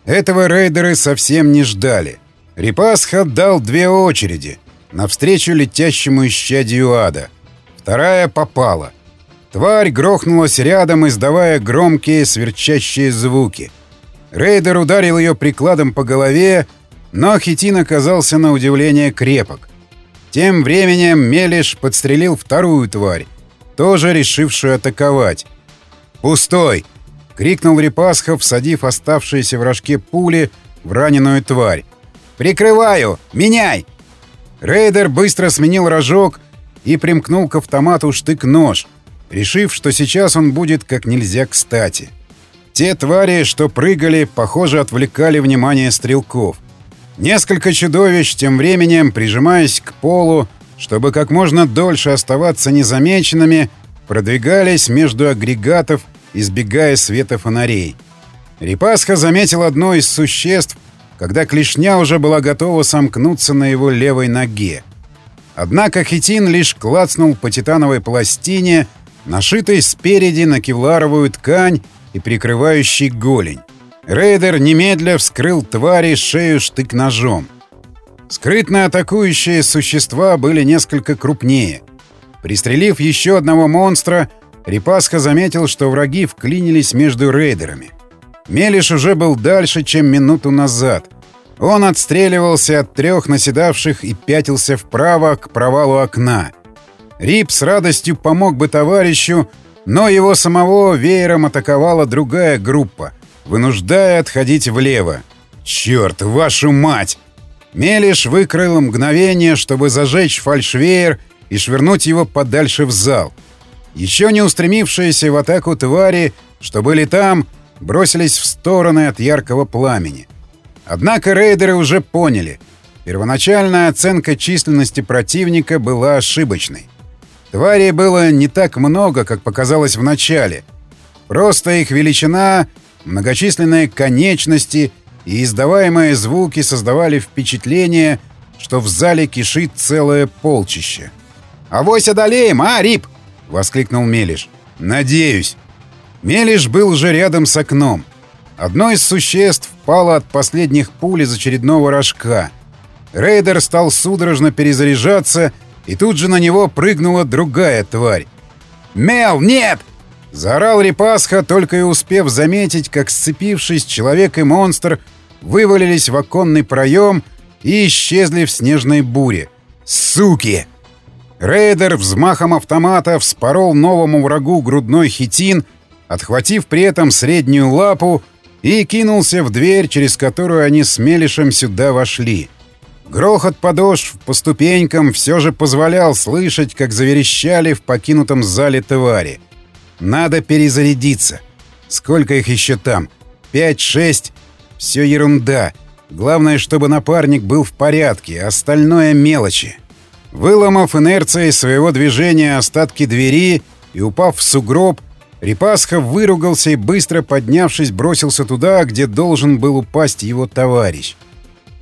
Этого рейдеры совсем не ждали. Репасх отдал две очереди навстречу летящему исчадию ада. Вторая попала. Тварь грохнулась рядом, издавая громкие сверчащие звуки. Рейдер ударил ее прикладом по голове, но хитин оказался на удивление крепок. Тем временем Мелиш подстрелил вторую тварь, тоже решившую атаковать. «Пустой!» — крикнул Репасхов, всадив оставшиеся в рожке пули в раненую тварь. «Прикрываю! Меняй!» Рейдер быстро сменил рожок и примкнул к автомату штык-нож, решив, что сейчас он будет как нельзя кстати. Те твари, что прыгали, похоже, отвлекали внимание стрелков. Несколько чудовищ тем временем, прижимаясь к полу, чтобы как можно дольше оставаться незамеченными, продвигались между агрегатов, избегая света фонарей. Репасха заметил одно из существ, когда клешня уже была готова сомкнуться на его левой ноге. Однако хитин лишь клацнул по титановой пластине, нашитой спереди на кевларовую ткань и прикрывающей голень. Рейдер немедля вскрыл твари шею штык-ножом. Скрытно атакующие существа были несколько крупнее. Пристрелив еще одного монстра, Репасха заметил, что враги вклинились между рейдерами. Мелиш уже был дальше, чем минуту назад. Он отстреливался от трех наседавших и пятился вправо к провалу окна. Рип с радостью помог бы товарищу, но его самого веером атаковала другая группа, вынуждая отходить влево. «Черт, вашу мать!» Мелиш выкрыл мгновение, чтобы зажечь фальшвеер и швырнуть его подальше в зал. Еще не устремившиеся в атаку твари, что были там, бросились в стороны от яркого пламени. Однако рейдеры уже поняли. Первоначальная оценка численности противника была ошибочной. Тварей было не так много, как показалось в начале. Просто их величина, многочисленные конечности и издаваемые звуки создавали впечатление, что в зале кишит целое полчище. «Авось одолеем, а, Рип?» — воскликнул Мелиш. «Надеюсь». Мелиш был уже рядом с окном. Одно из существ пало от последних пуль из очередного рожка. Рейдер стал судорожно перезаряжаться — и тут же на него прыгнула другая тварь. «Мел, нет!» Заорал Репасха, только и успев заметить, как сцепившись, человек и монстр вывалились в оконный проем и исчезли в снежной буре. «Суки!» Рейдер взмахом автомата вспорол новому врагу грудной хитин, отхватив при этом среднюю лапу, и кинулся в дверь, через которую они с Мелишем сюда вошли. Грохот подошв по ступенькам все же позволял слышать, как заверещали в покинутом зале твари. Надо перезарядиться. Сколько их еще там? Пять, шесть? Все ерунда. Главное, чтобы напарник был в порядке, остальное мелочи. Выломав инерцией своего движения остатки двери и упав в сугроб, Репасхов выругался и, быстро поднявшись, бросился туда, где должен был упасть его товарищ.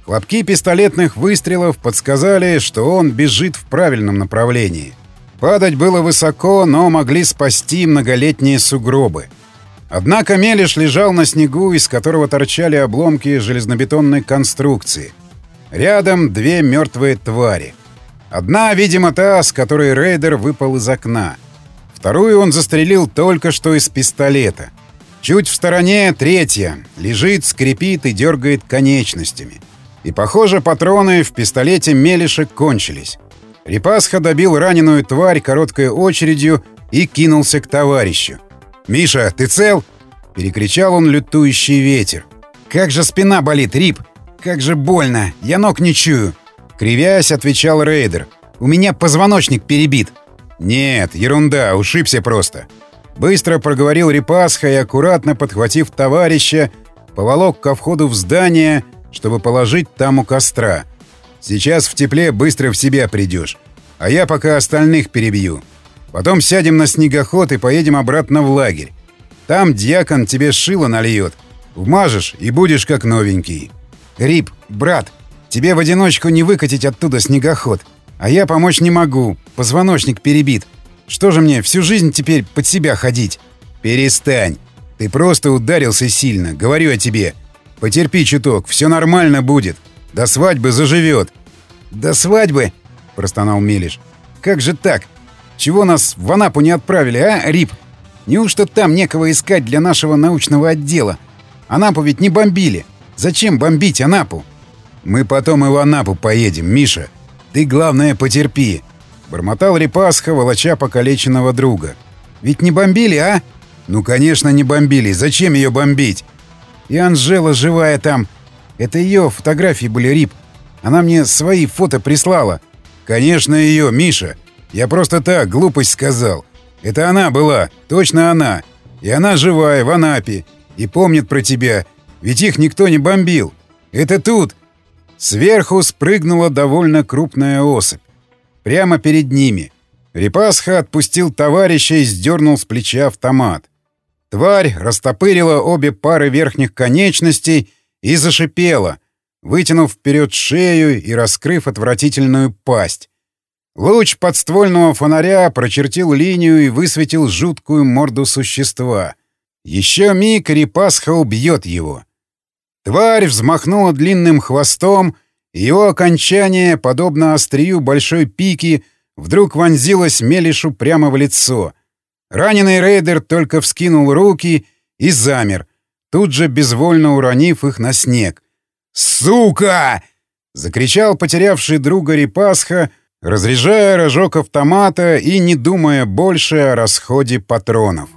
Хлопки пистолетных выстрелов подсказали, что он бежит в правильном направлении. Падать было высоко, но могли спасти многолетние сугробы. Однако Мелиш лежал на снегу, из которого торчали обломки железнобетонной конструкции. Рядом две мертвые твари. Одна, видимо, та, с которой рейдер выпал из окна. Вторую он застрелил только что из пистолета. Чуть в стороне третья. Лежит, скрипит и дергает конечностями. И, похоже, патроны в пистолете Мелиша кончились. Репасха добил раненую тварь короткой очередью и кинулся к товарищу. «Миша, ты цел?» — перекричал он лютующий ветер. «Как же спина болит, Рип! Как же больно! Я ног не чую!» Кривясь, отвечал рейдер. «У меня позвоночник перебит». «Нет, ерунда, ушибся просто». Быстро проговорил Репасха и, аккуратно подхватив товарища, поволок ко входу в здание чтобы положить там у костра. Сейчас в тепле быстро в себя придешь, а я пока остальных перебью. Потом сядем на снегоход и поедем обратно в лагерь. Там дьякон тебе шило нальет. Вмажешь и будешь как новенький. Рип, брат, Тебе в одиночку не выкатить оттуда снегоход. А я помочь не могу. Позвоночник перебит. Что же мне, всю жизнь теперь под себя ходить?
Перестань. Ты просто ударился сильно, говорю о тебе. Потерпи чуток, все нормально будет. До свадьбы заживет.
До свадьбы? Простонал Мелиш. Как же так? Чего нас в Анапу не отправили, а, Рип? Неужто там некого искать для нашего научного отдела? Анапу ведь не бомбили. Зачем бомбить Анапу?
Мы потом и в Анапу поедем, Миша. Ты, главное, потерпи. Бормотал Репасха, волоча покалеченного друга.
Ведь не бомбили, а?
Ну, конечно, не бомбили. Зачем ее бомбить?
И Анжела живая там. Это ее фотографии были, Рип. Она мне свои фото прислала.
Конечно, ее, Миша. Я просто так, глупость сказал. Это она была, точно она. И она живая, в Анапе. И помнит про тебя. Ведь их никто не бомбил. Это тут. Сверху спрыгнула довольно крупная особь. Прямо перед ними. Репасха отпустил товарища и сдернул с плеча автомат. Тварь растопырила обе пары верхних конечностей и зашипела, вытянув вперед шею и раскрыв отвратительную пасть. Луч подствольного фонаря прочертил линию и высветил жуткую морду существа. Еще миг Репасха убьет его. Тварь взмахнула длинным хвостом, и его окончание, подобно острию большой пики, вдруг вонзилось Мелишу прямо в лицо — Раненый рейдер только вскинул руки и замер, тут же безвольно уронив их на снег. «Сука!» — закричал потерявший друга Репасха, разряжая рожок автомата и не думая больше о расходе патронов.